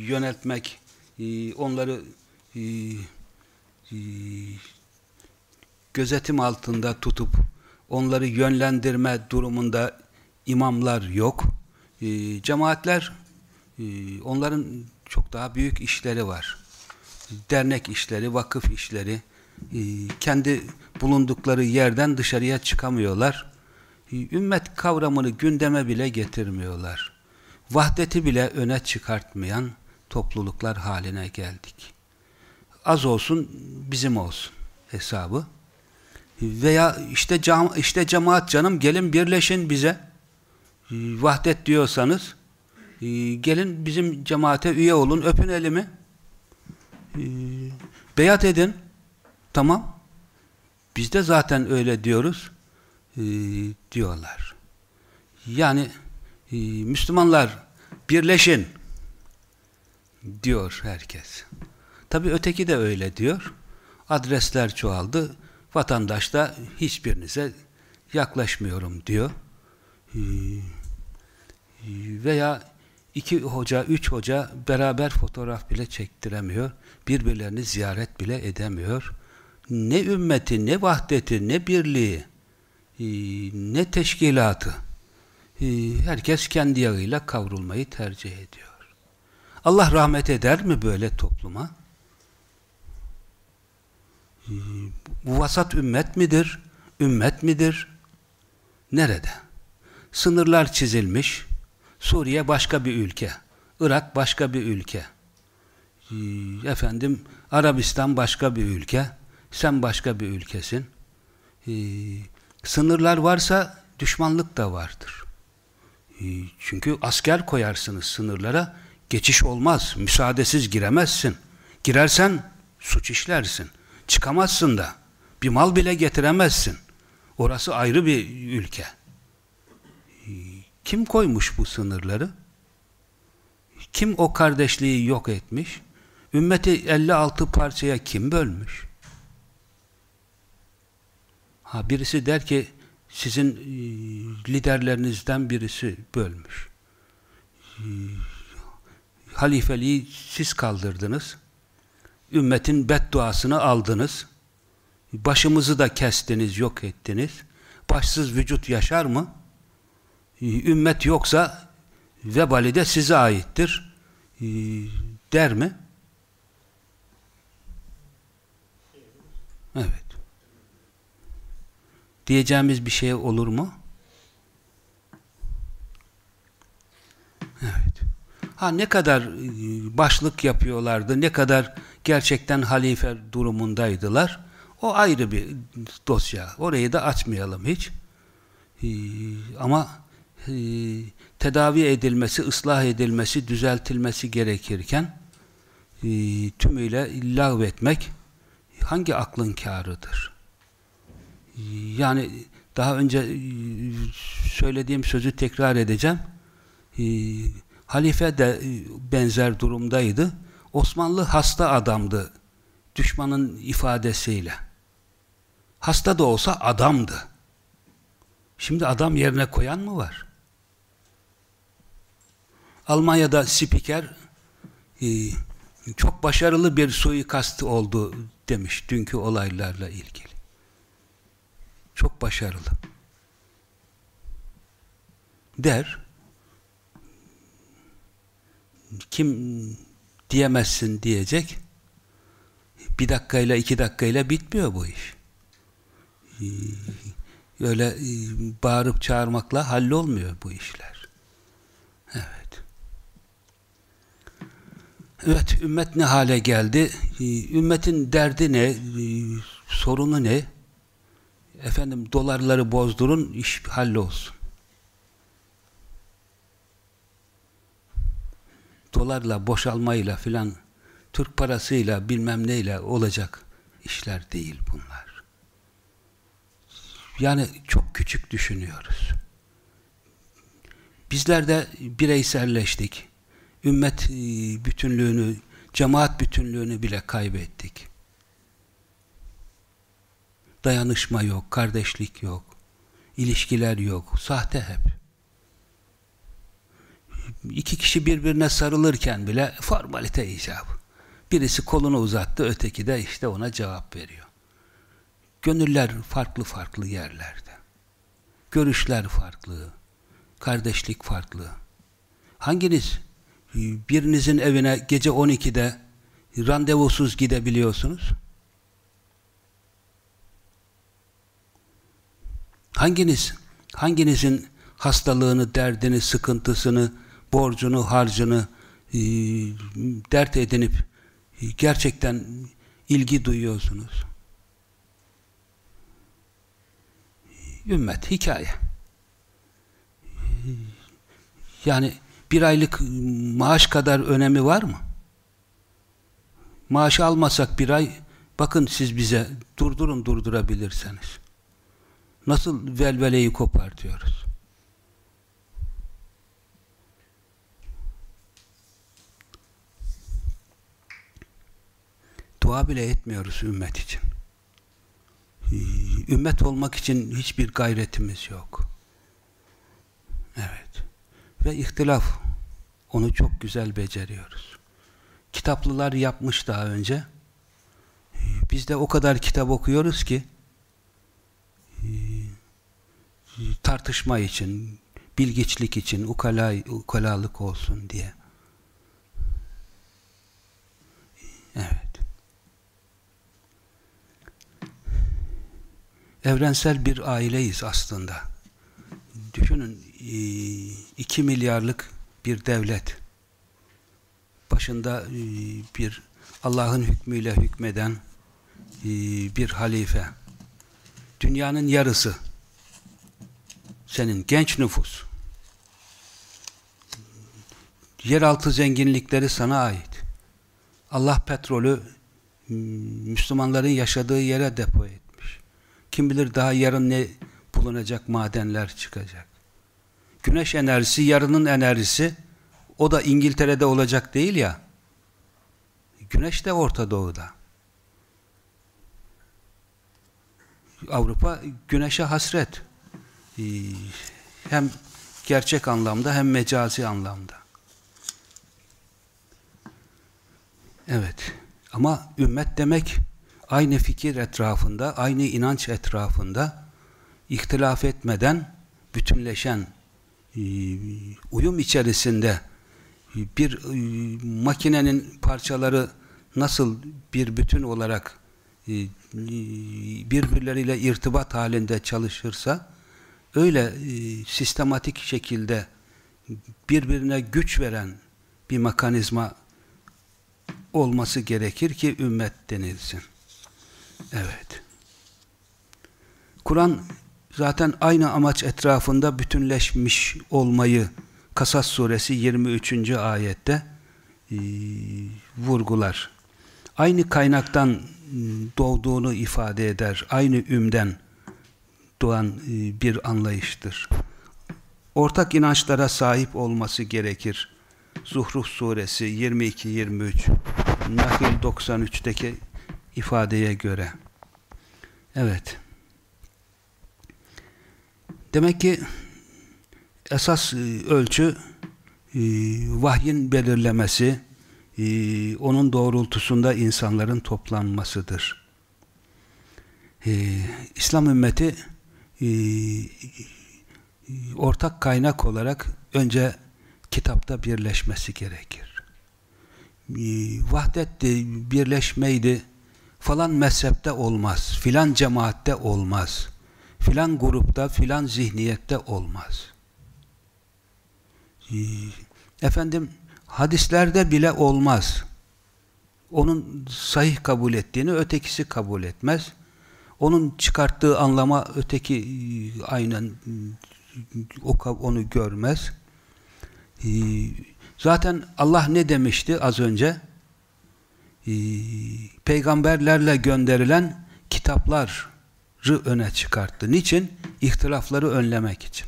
yöneltmek, onları gözetim altında tutup onları yönlendirme durumunda imamlar yok. E, cemaatler e, onların çok daha büyük işleri var. Dernek işleri, vakıf işleri, e, kendi bulundukları yerden dışarıya çıkamıyorlar. E, ümmet kavramını gündeme bile getirmiyorlar. Vahdeti bile öne çıkartmayan topluluklar haline geldik. Az olsun bizim olsun hesabı. Veya işte cam, işte cemaat canım gelin birleşin bize. E, vahdet diyorsanız gelin bizim cemaate üye olun, öpün elimi. Beyat edin. Tamam. Biz de zaten öyle diyoruz. diyorlar. Yani Müslümanlar birleşin diyor herkes. Tabi öteki de öyle diyor. Adresler çoğaldı. Vatandaş da hiçbirinize yaklaşmıyorum diyor. Veya iki hoca, üç hoca beraber fotoğraf bile çektiremiyor. Birbirlerini ziyaret bile edemiyor. Ne ümmeti, ne vahdeti, ne birliği, ne teşkilatı. Herkes kendi yağıyla kavrulmayı tercih ediyor. Allah rahmet eder mi böyle topluma? Bu vasat ümmet midir? Ümmet midir? Nerede? Sınırlar çizilmiş. Suriye başka bir ülke. Irak başka bir ülke. Efendim Arabistan başka bir ülke. Sen başka bir ülkesin. Sınırlar varsa düşmanlık da vardır. Çünkü asker koyarsınız sınırlara geçiş olmaz. Müsaadesiz giremezsin. Girersen suç işlersin. Çıkamazsın da. Bir mal bile getiremezsin. Orası ayrı bir ülke. Kim koymuş bu sınırları? Kim o kardeşliği yok etmiş? Ümmeti 56 parçaya kim bölmüş? Ha birisi der ki sizin e, liderlerinizden birisi bölmüş. E, halifeliği siz kaldırdınız. Ümmetin bedduasını aldınız. Başımızı da kestiniz, yok ettiniz. Başsız vücut yaşar mı? Ümmet yoksa vebali de size aittir. Der mi? Evet. Diyeceğimiz bir şey olur mu? Evet. Ha ne kadar e, başlık yapıyorlardı, ne kadar gerçekten halife durumundaydılar. O ayrı bir dosya. Orayı da açmayalım hiç. Ee, ama e, tedavi edilmesi, ıslah edilmesi, düzeltilmesi gerekirken e, tümüyle lağvetmek hangi aklın kârıdır? Yani daha önce e, söylediğim sözü tekrar edeceğim. Halife de benzer durumdaydı. Osmanlı hasta adamdı. Düşmanın ifadesiyle. Hasta da olsa adamdı. Şimdi adam yerine koyan mı var? Almanya'da spiker e, çok başarılı bir suikast oldu demiş dünkü olaylarla ilgili. Çok başarılı. Der kim diyemezsin diyecek bir dakikayla iki dakikayla bitmiyor bu iş. Öyle e, bağırıp çağırmakla hallolmuyor bu işler. Evet. Evet, ümmet ne hale geldi? Ee, ümmetin derdi ne? Ee, sorunu ne? Efendim dolarları bozdurun, iş hallolsun. Dolarla, boşalmayla filan Türk parasıyla bilmem neyle olacak işler değil bunlar. Yani çok küçük düşünüyoruz. Bizler de bireyselleştik. Ümmet e, bütünlüğünü, cemaat bütünlüğünü bile kaybettik. Dayanışma yok, kardeşlik yok, ilişkiler yok, sahte hep iki kişi birbirine sarılırken bile formalite icabı. Birisi kolunu uzattı, öteki de işte ona cevap veriyor. Gönüller farklı farklı yerlerde. Görüşler farklı. Kardeşlik farklı. Hanginiz birinizin evine gece 12'de randevusuz gidebiliyorsunuz? Hanginiz, hanginizin hastalığını, derdini, sıkıntısını, borcunu, harcını e, dert edinip e, gerçekten ilgi duyuyorsunuz? Ümmet, hikaye. Yani bir aylık maaş kadar önemi var mı? Maaşı almasak bir ay, bakın siz bize durdurun durdurabilirseniz. Nasıl velveleyi kopartıyoruz? Dua bile etmiyoruz ümmet için. Ümmet olmak için hiçbir gayretimiz yok. Evet. Ve ihtilaf. Onu çok güzel beceriyoruz. Kitaplılar yapmış daha önce. Biz de o kadar kitap okuyoruz ki tartışma için, bilgiçlik için, ukala, ukalalık olsun diye. Evet. Evrensel bir aileyiz aslında. Düşünün, iki milyarlık bir devlet. Başında bir Allah'ın hükmüyle hükmeden bir halife. Dünyanın yarısı senin genç nüfus. Yeraltı zenginlikleri sana ait. Allah petrolü Müslümanların yaşadığı yere depo etmiş. Kim bilir daha yarın ne bulunacak madenler çıkacak. Güneş enerjisi, yarının enerjisi o da İngiltere'de olacak değil ya. Güneş de Orta Doğu'da. Avrupa güneşe hasret. Ee, hem gerçek anlamda hem mecazi anlamda. Evet. Ama ümmet demek aynı fikir etrafında, aynı inanç etrafında ihtilaf etmeden bütünleşen e, uyum içerisinde bir e, makinenin parçaları nasıl bir bütün olarak e, birbirleriyle irtibat halinde çalışırsa öyle e, sistematik şekilde birbirine güç veren bir mekanizma olması gerekir ki ümmet denilsin. Evet. Kur'an zaten aynı amaç etrafında bütünleşmiş olmayı Kasas suresi 23. ayette e, vurgular. Aynı kaynaktan doğduğunu ifade eder. Aynı ümden doğan e, bir anlayıştır. Ortak inançlara sahip olması gerekir. Zuhruf suresi 22-23 Nahil 93'teki ifadeye göre. Evet. Demek ki esas e, ölçü e, vahyin belirlemesi, onun doğrultusunda insanların toplanmasıdır. İslam ümmeti e, ortak kaynak olarak önce kitapta birleşmesi gerekir. E, vahdet birleşmeydi falan mezhepte olmaz, filan cemaatte olmaz, filan grupta, filan zihniyette olmaz. E, efendim, hadislerde bile olmaz. Onun sahih kabul ettiğini ötekisi kabul etmez onun çıkarttığı anlama öteki e, aynen e, onu görmez. E, zaten Allah ne demişti az önce? Peygamberlerle gönderilen kitapları öne çıkarttı. Niçin? İhtilafları önlemek için.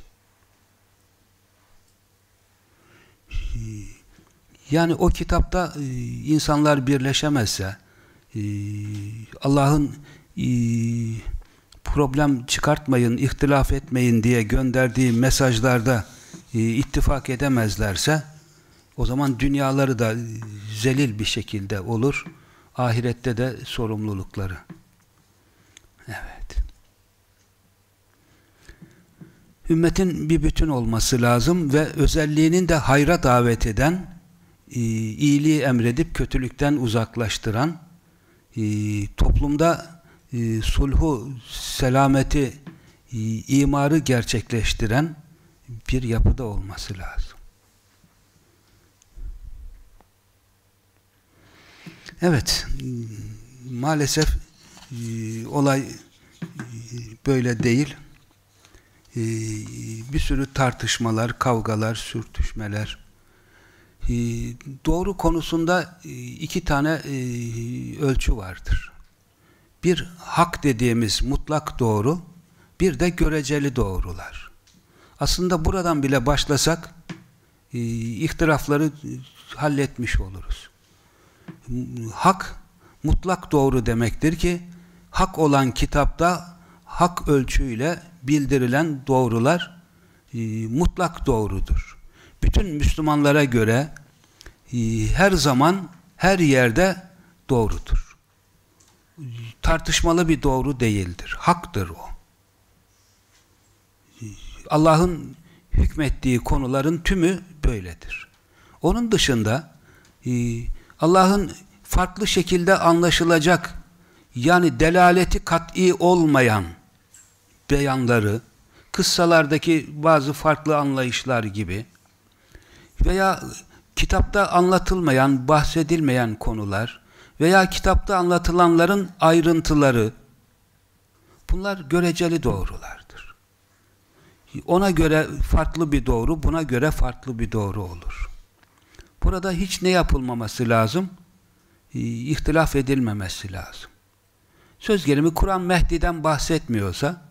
Yani o kitapta insanlar birleşemezse Allah'ın problem çıkartmayın, ihtilaf etmeyin diye gönderdiği mesajlarda ittifak edemezlerse O zaman dünyaları da zelil bir şekilde olur. Ahirette de sorumlulukları. Evet. Ümmetin bir bütün olması lazım ve özelliğinin de hayra davet eden, e, iyiliği emredip kötülükten uzaklaştıran, e, toplumda e, sulhu, selameti, imarı gerçekleştiren bir yapıda olması lazım. Evet, maalesef olay böyle değil. bir sürü tartışmalar, kavgalar, sürtüşmeler. doğru konusunda iki tane ölçü vardır. Bir hak dediğimiz mutlak doğru, bir de göreceli doğrular. Aslında buradan bile başlasak e, halletmiş oluruz. Hak mutlak doğru demektir ki hak olan kitapta hak ölçüyle bildirilen doğrular e, mutlak doğrudur. Bütün Müslümanlara göre e, her zaman her yerde doğrudur. Tartışmalı bir doğru değildir. Haktır o. Allah'ın hükmettiği konuların tümü böyledir. Onun dışında e, Allah'ın farklı şekilde anlaşılacak yani delaleti kat'i olmayan beyanları, kıssalardaki bazı farklı anlayışlar gibi veya kitapta anlatılmayan, bahsedilmeyen konular veya kitapta anlatılanların ayrıntıları bunlar göreceli doğrulardır. Ona göre farklı bir doğru, buna göre farklı bir doğru olur. Burada hiç ne yapılmaması lazım? İhtilaf edilmemesi lazım. Söz gelimi Kur'an Mehdi'den bahsetmiyorsa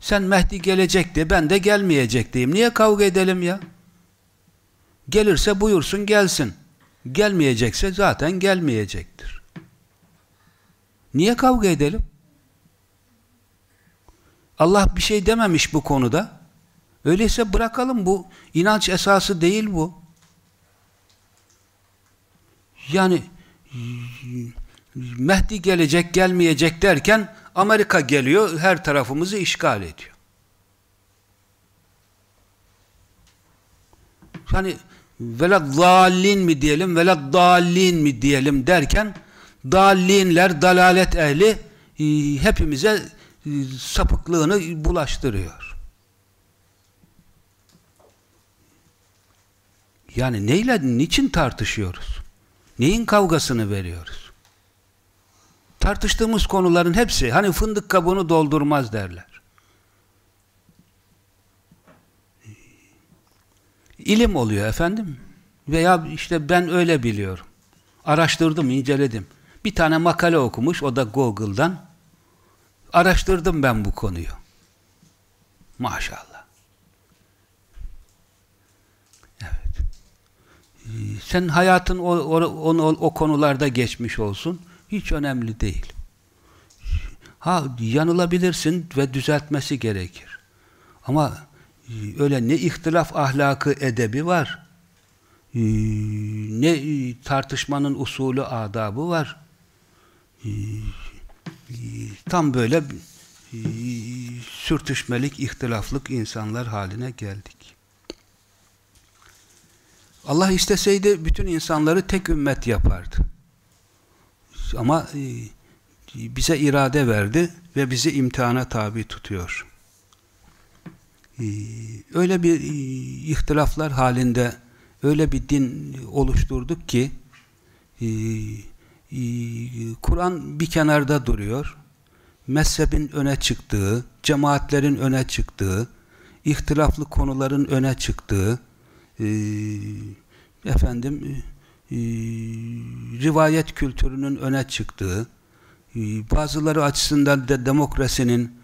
sen Mehdi gelecekti, ben de gelmeyecektiyim. Niye kavga edelim ya? Gelirse buyursun gelsin. Gelmeyecekse zaten gelmeyecektir. Niye kavga edelim? Allah bir şey dememiş bu konuda. Öyleyse bırakalım bu. inanç esası değil bu. Yani Mehdi gelecek gelmeyecek derken Amerika geliyor her tarafımızı işgal ediyor. Yani velad zallin mi diyelim velad dallin mi diyelim derken dallinler dalalet ehli e, hepimize e, sapıklığını bulaştırıyor. Yani neyle, niçin tartışıyoruz? Neyin kavgasını veriyoruz? Tartıştığımız konuların hepsi, hani fındık kabuğunu doldurmaz derler. İlim oluyor efendim. Veya işte ben öyle biliyorum. Araştırdım, inceledim. Bir tane makale okumuş, o da Google'dan. Araştırdım ben bu konuyu. Maşallah. Evet. Ee, sen hayatın o, o, o, o konularda geçmiş olsun. Hiç önemli değil. Ha yanılabilirsin ve düzeltmesi gerekir. Ama e, öyle ne ihtilaf ahlakı edebi var, e, ne tartışmanın usulü adabı var, tam böyle e, sürtüşmelik, ihtilaflık insanlar haline geldik. Allah isteseydi bütün insanları tek ümmet yapardı. Ama e, bize irade verdi ve bizi imtihana tabi tutuyor. E, öyle bir ihtilaflar halinde öyle bir din oluşturduk ki Kur'an bir kenarda duruyor. Mezhebin öne çıktığı, cemaatlerin öne çıktığı, ihtilaflı konuların öne çıktığı, e, efendim e, rivayet kültürünün öne çıktığı, e, bazıları açısından da demokrasinin,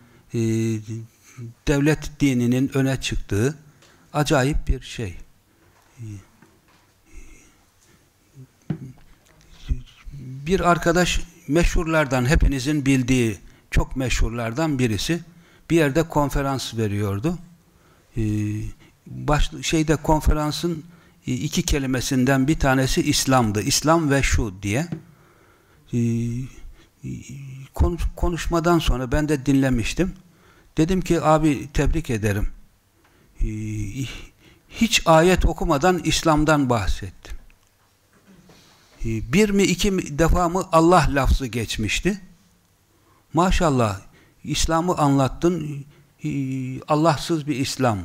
devlet dininin öne çıktığı acayip bir şey. bir arkadaş meşhurlardan hepinizin bildiği çok meşhurlardan birisi bir yerde konferans veriyordu. Baş, şeyde konferansın iki kelimesinden bir tanesi İslam'dı. İslam ve şu diye. E, konuşmadan sonra ben de dinlemiştim. Dedim ki abi tebrik ederim. E, hiç ayet okumadan İslam'dan bahsettim. Bir mi iki defa mı Allah lafzı geçmişti. Maşallah İslam'ı anlattın Allahsız bir İslam.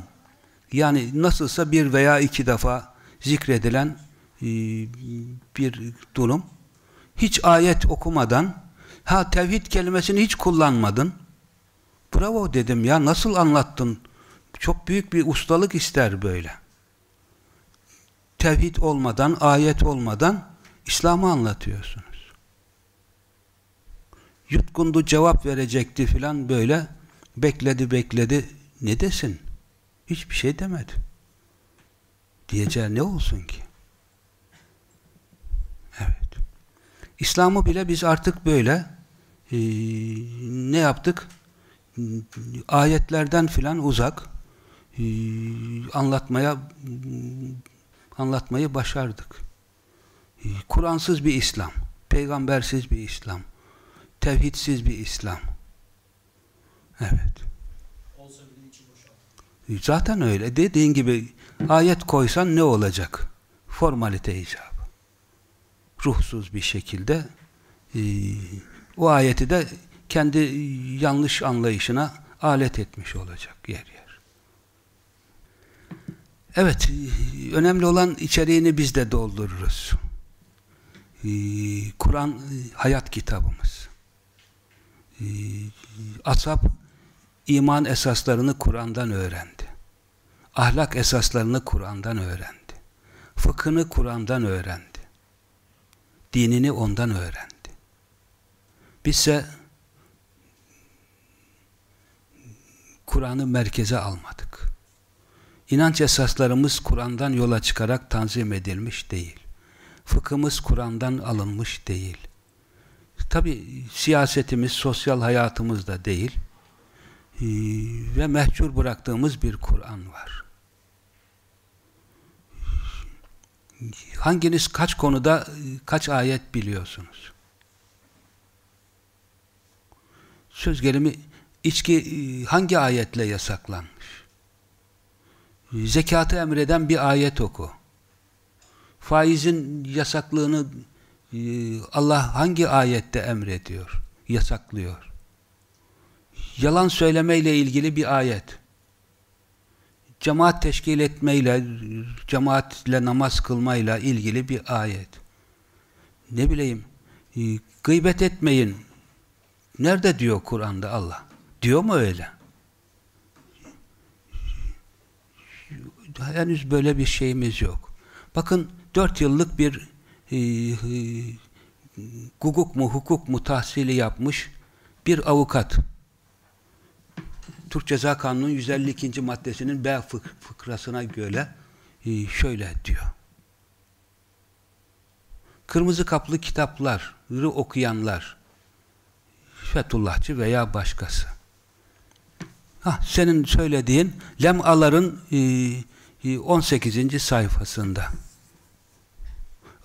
Yani nasılsa bir veya iki defa zikredilen e, bir durum. Hiç ayet okumadan ha tevhid kelimesini hiç kullanmadın. Bravo dedim ya nasıl anlattın? Çok büyük bir ustalık ister böyle. Tevhid olmadan, ayet olmadan İslam'ı anlatıyorsunuz. Yutkundu cevap verecekti filan böyle bekledi bekledi ne desin? Hiçbir şey demedi. Diyeceği ne olsun ki? Evet. İslam'ı bile biz artık böyle e, ne yaptık? Ayetlerden filan uzak e, anlatmaya anlatmayı başardık. E, Kur'ansız bir İslam, peygambersiz bir İslam, tevhidsiz bir İslam. Evet. Zaten öyle. Dediğin gibi ayet koysan ne olacak? Formalite icabı. Ruhsuz bir şekilde e, o ayeti de kendi yanlış anlayışına alet etmiş olacak yer yer. Evet, önemli olan içeriğini biz de doldururuz. E, Kur'an hayat kitabımız. E, Ashab iman esaslarını Kur'an'dan öğrendi. Ahlak esaslarını Kur'an'dan öğrendi. Fıkhını Kur'an'dan öğrendi. Dinini ondan öğrendi. Bizse Kur'an'ı merkeze almadık. İnanç esaslarımız Kur'an'dan yola çıkarak tanzim edilmiş değil. Fıkhımız Kur'an'dan alınmış değil. Tabi siyasetimiz, sosyal hayatımız da değil. Ee, ve mehcur bıraktığımız bir Kur'an var. Hanginiz kaç konuda kaç ayet biliyorsunuz? Söz gelimi içki e, hangi ayetle yasaklanmış? Zekatı emreden bir ayet oku. Faizin yasaklığını e, Allah hangi ayette emrediyor, yasaklıyor? yalan söylemeyle ilgili bir ayet. Cemaat teşkil etmeyle, cemaatle namaz kılmayla ilgili bir ayet. Ne bileyim, e, gıybet etmeyin. Nerede diyor Kur'an'da Allah? Diyor mu öyle? Henüz böyle bir şeyimiz yok. Bakın dört yıllık bir e, e, hukuk mu hukuk mu tahsili yapmış bir avukat Türk Ceza Kanunu 152. maddesinin B fıkrasına göre e, şöyle diyor. Kırmızı kaplı kitapları okuyanlar Fethullahçı veya başkası. Hah, senin söylediğin lemaların 18. E, e, sayfasında.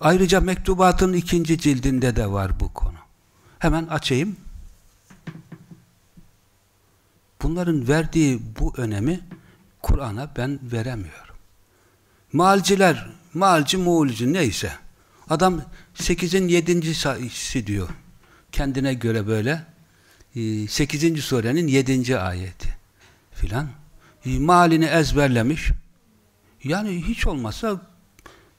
Ayrıca mektubatın ikinci cildinde de var bu konu. Hemen açayım. Bunların verdiği bu önemi Kur'an'a ben veremiyorum. Malciler, malci muğulci neyse. Adam 8'in 7. sayısı diyor. Kendine göre böyle 8. Ee, surenin 7. ayeti filan. Ee, malini ezberlemiş. Yani hiç olmazsa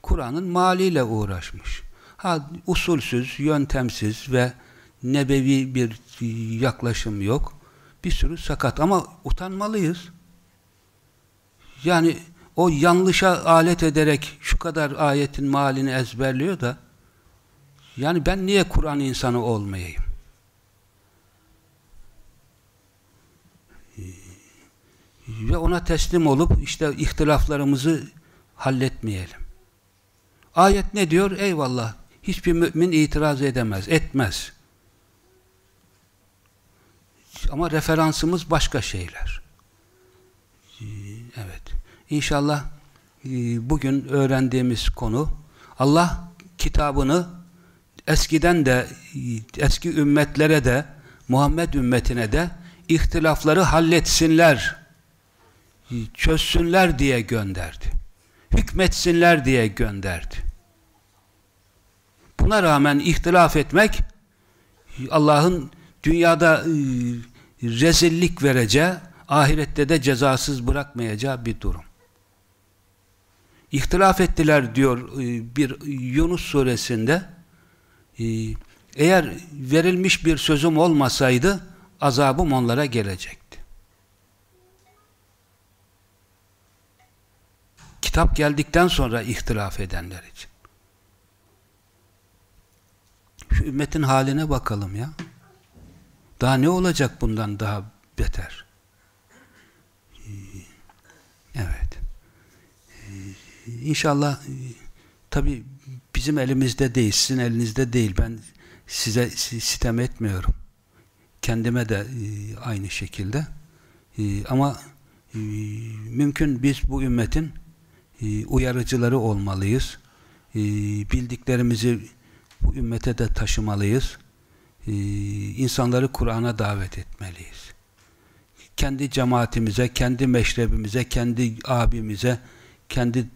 Kur'an'ın maliyle uğraşmış. Ha usulsüz, yöntemsiz ve nebevi bir yaklaşım yok bir sürü sakat ama utanmalıyız. Yani o yanlışa alet ederek şu kadar ayetin malini ezberliyor da yani ben niye Kur'an insanı olmayayım? Ve ona teslim olup işte ihtilaflarımızı halletmeyelim. Ayet ne diyor? Eyvallah. Hiçbir mümin itiraz edemez, etmez. Ama referansımız başka şeyler. Ee, evet. İnşallah bugün öğrendiğimiz konu Allah kitabını eskiden de eski ümmetlere de Muhammed ümmetine de ihtilafları halletsinler çözsünler diye gönderdi. Hükmetsinler diye gönderdi. Buna rağmen ihtilaf etmek Allah'ın dünyada e, rezillik vereceği, ahirette de cezasız bırakmayacağı bir durum. İhtilaf ettiler diyor e, bir Yunus suresinde. E, eğer verilmiş bir sözüm olmasaydı azabım onlara gelecekti. Kitap geldikten sonra ihtilaf edenler için. Şu ümmetin haline bakalım ya. Daha ne olacak bundan daha beter? Evet. İnşallah tabi bizim elimizde değil, sizin elinizde değil. Ben size sitem etmiyorum. Kendime de e, aynı şekilde. E, ama e, mümkün biz bu ümmetin uyarıcıları olmalıyız. Bildiklerimizi bu ümmete de taşımalıyız. İnsanları Kur'an'a davet etmeliyiz. Kendi cemaatimize, kendi meşrebimize, kendi abimize, kendi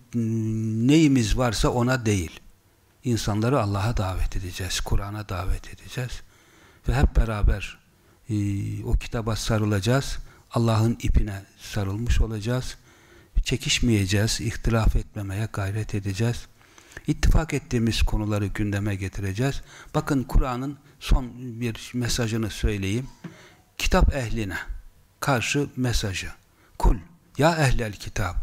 neyimiz varsa ona değil. İnsanları Allah'a davet edeceğiz, Kur'an'a davet edeceğiz. Ve hep beraber e, o kitaba sarılacağız. Allah'ın ipine sarılmış olacağız. Çekişmeyeceğiz, ihtilaf etmemeye gayret edeceğiz. İttifak ettiğimiz konuları gündeme getireceğiz. Bakın Kur'an'ın son bir mesajını söyleyeyim. Kitap ehline karşı mesajı. Kul ya ehlel kitap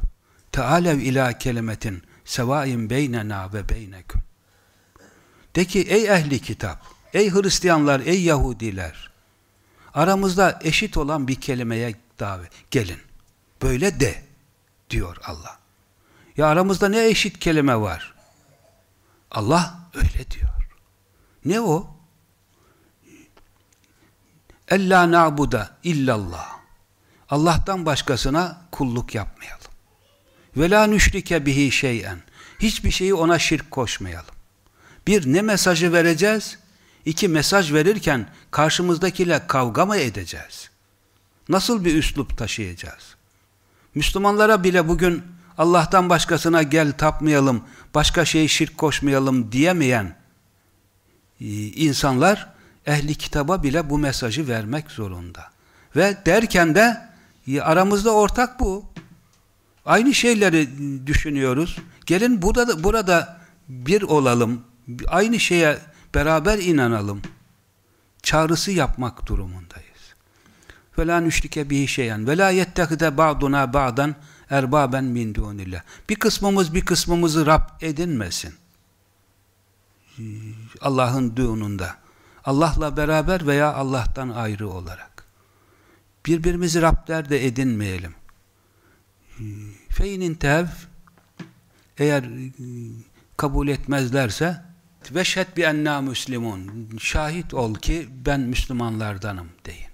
tealev ila kelimetin sevain beynena ve beynekum. De ki ey ehli kitap, ey Hristiyanlar, ey Yahudiler aramızda eşit olan bir kelimeye davet gelin. Böyle de diyor Allah. Ya aramızda ne eşit kelime var? Allah öyle diyor. Ne o? Ella na'buda illallah. Allah'tan başkasına kulluk yapmayalım. Ve la nüşrike bihi şeyen. Hiçbir şeyi ona şirk koşmayalım. Bir, ne mesajı vereceğiz? İki, mesaj verirken karşımızdakiyle kavga mı edeceğiz? Nasıl bir üslup taşıyacağız? Müslümanlara bile bugün Allah'tan başkasına gel tapmayalım, başka şeyi şirk koşmayalım diyemeyen e, insanlar ehli kitaba bile bu mesajı vermek zorunda. Ve derken de aramızda ortak bu. Aynı şeyleri düşünüyoruz. Gelin burada burada bir olalım. Aynı şeye beraber inanalım. Çağrısı yapmak durumundayız. Ve la nüşrike bihi şeyen ve la yettehide ba'duna ba'dan erbaben min dunillah. Bir kısmımız bir kısmımızı Rab edinmesin. Allah'ın düğününde. Allah'la beraber veya Allah'tan ayrı olarak. Birbirimizi Rabler de edinmeyelim. Feynin tev eğer kabul etmezlerse veşhed bi enna müslimun şahit ol ki ben Müslümanlardanım deyin.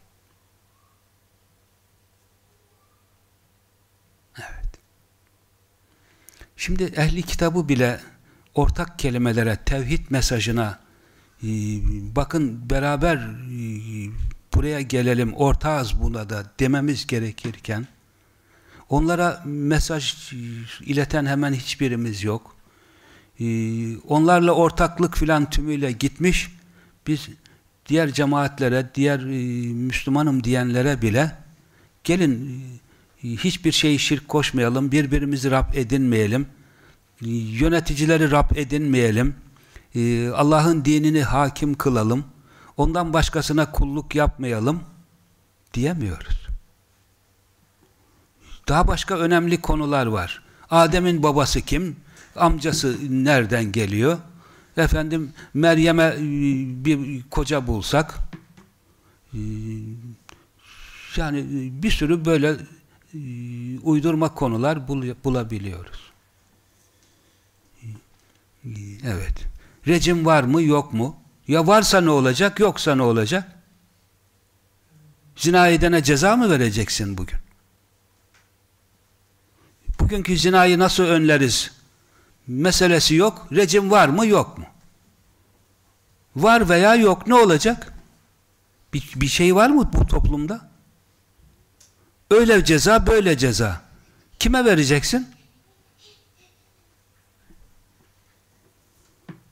Evet. Şimdi ehli kitabı bile ortak kelimelere, tevhid mesajına e, bakın beraber e, buraya gelelim, ortağız buna da dememiz gerekirken onlara mesaj ileten hemen hiçbirimiz yok. Ee, onlarla ortaklık filan tümüyle gitmiş. Biz diğer cemaatlere, diğer e, Müslümanım diyenlere bile gelin e, hiçbir şeyi şirk koşmayalım, birbirimizi Rab edinmeyelim, e, yöneticileri Rab edinmeyelim, Allah'ın dinini hakim kılalım, ondan başkasına kulluk yapmayalım diyemiyoruz. Daha başka önemli konular var. Adem'in babası kim? amcası nereden geliyor? Efendim Meryem'e e, bir koca bulsak e, yani bir sürü böyle e, uydurma konular bulabiliyoruz. Evet. Rejim var mı yok mu? Ya varsa ne olacak yoksa ne olacak? Zina edene ceza mı vereceksin bugün? Bu bugünkü zinayı nasıl önleriz meselesi yok. Rejim var mı yok mu? Var veya yok ne olacak? Bir, bir şey var mı bu toplumda? Öyle ceza böyle ceza. Kime vereceksin?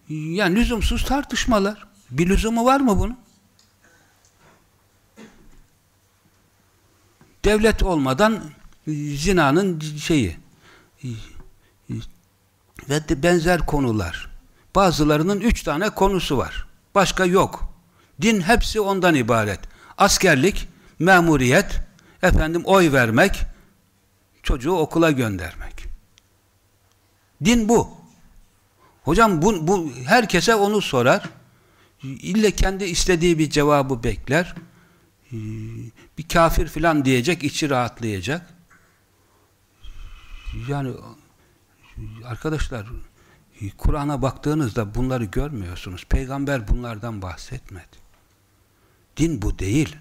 Yani lüzumsuz tartışmalar. Bir lüzumu var mı bunun? Devlet olmadan zinanın şeyi ve benzer konular. Bazılarının üç tane konusu var. Başka yok. Din hepsi ondan ibaret. Askerlik, memuriyet, efendim oy vermek, çocuğu okula göndermek. Din bu. Hocam bu, bu herkese onu sorar. İlle kendi istediği bir cevabı bekler. Bir kafir filan diyecek, içi rahatlayacak. Yani arkadaşlar Kur'an'a baktığınızda bunları görmüyorsunuz. Peygamber bunlardan bahsetmedi. Din bu değil.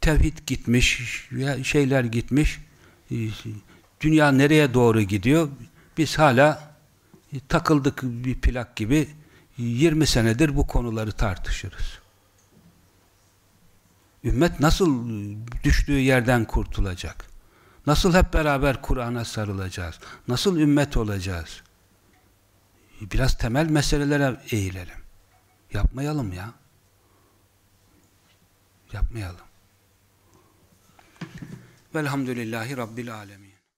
Tevhid gitmiş, şeyler gitmiş. Dünya nereye doğru gidiyor? Biz hala takıldık bir plak gibi 20 senedir bu konuları tartışırız. Ümmet nasıl düştüğü yerden kurtulacak? Nasıl hep beraber Kur'an'a sarılacağız? Nasıl ümmet olacağız? Biraz temel meselelere eğilelim. Yapmayalım ya. Yapmayalım. Velhamdülillahi Rabbil Alemin.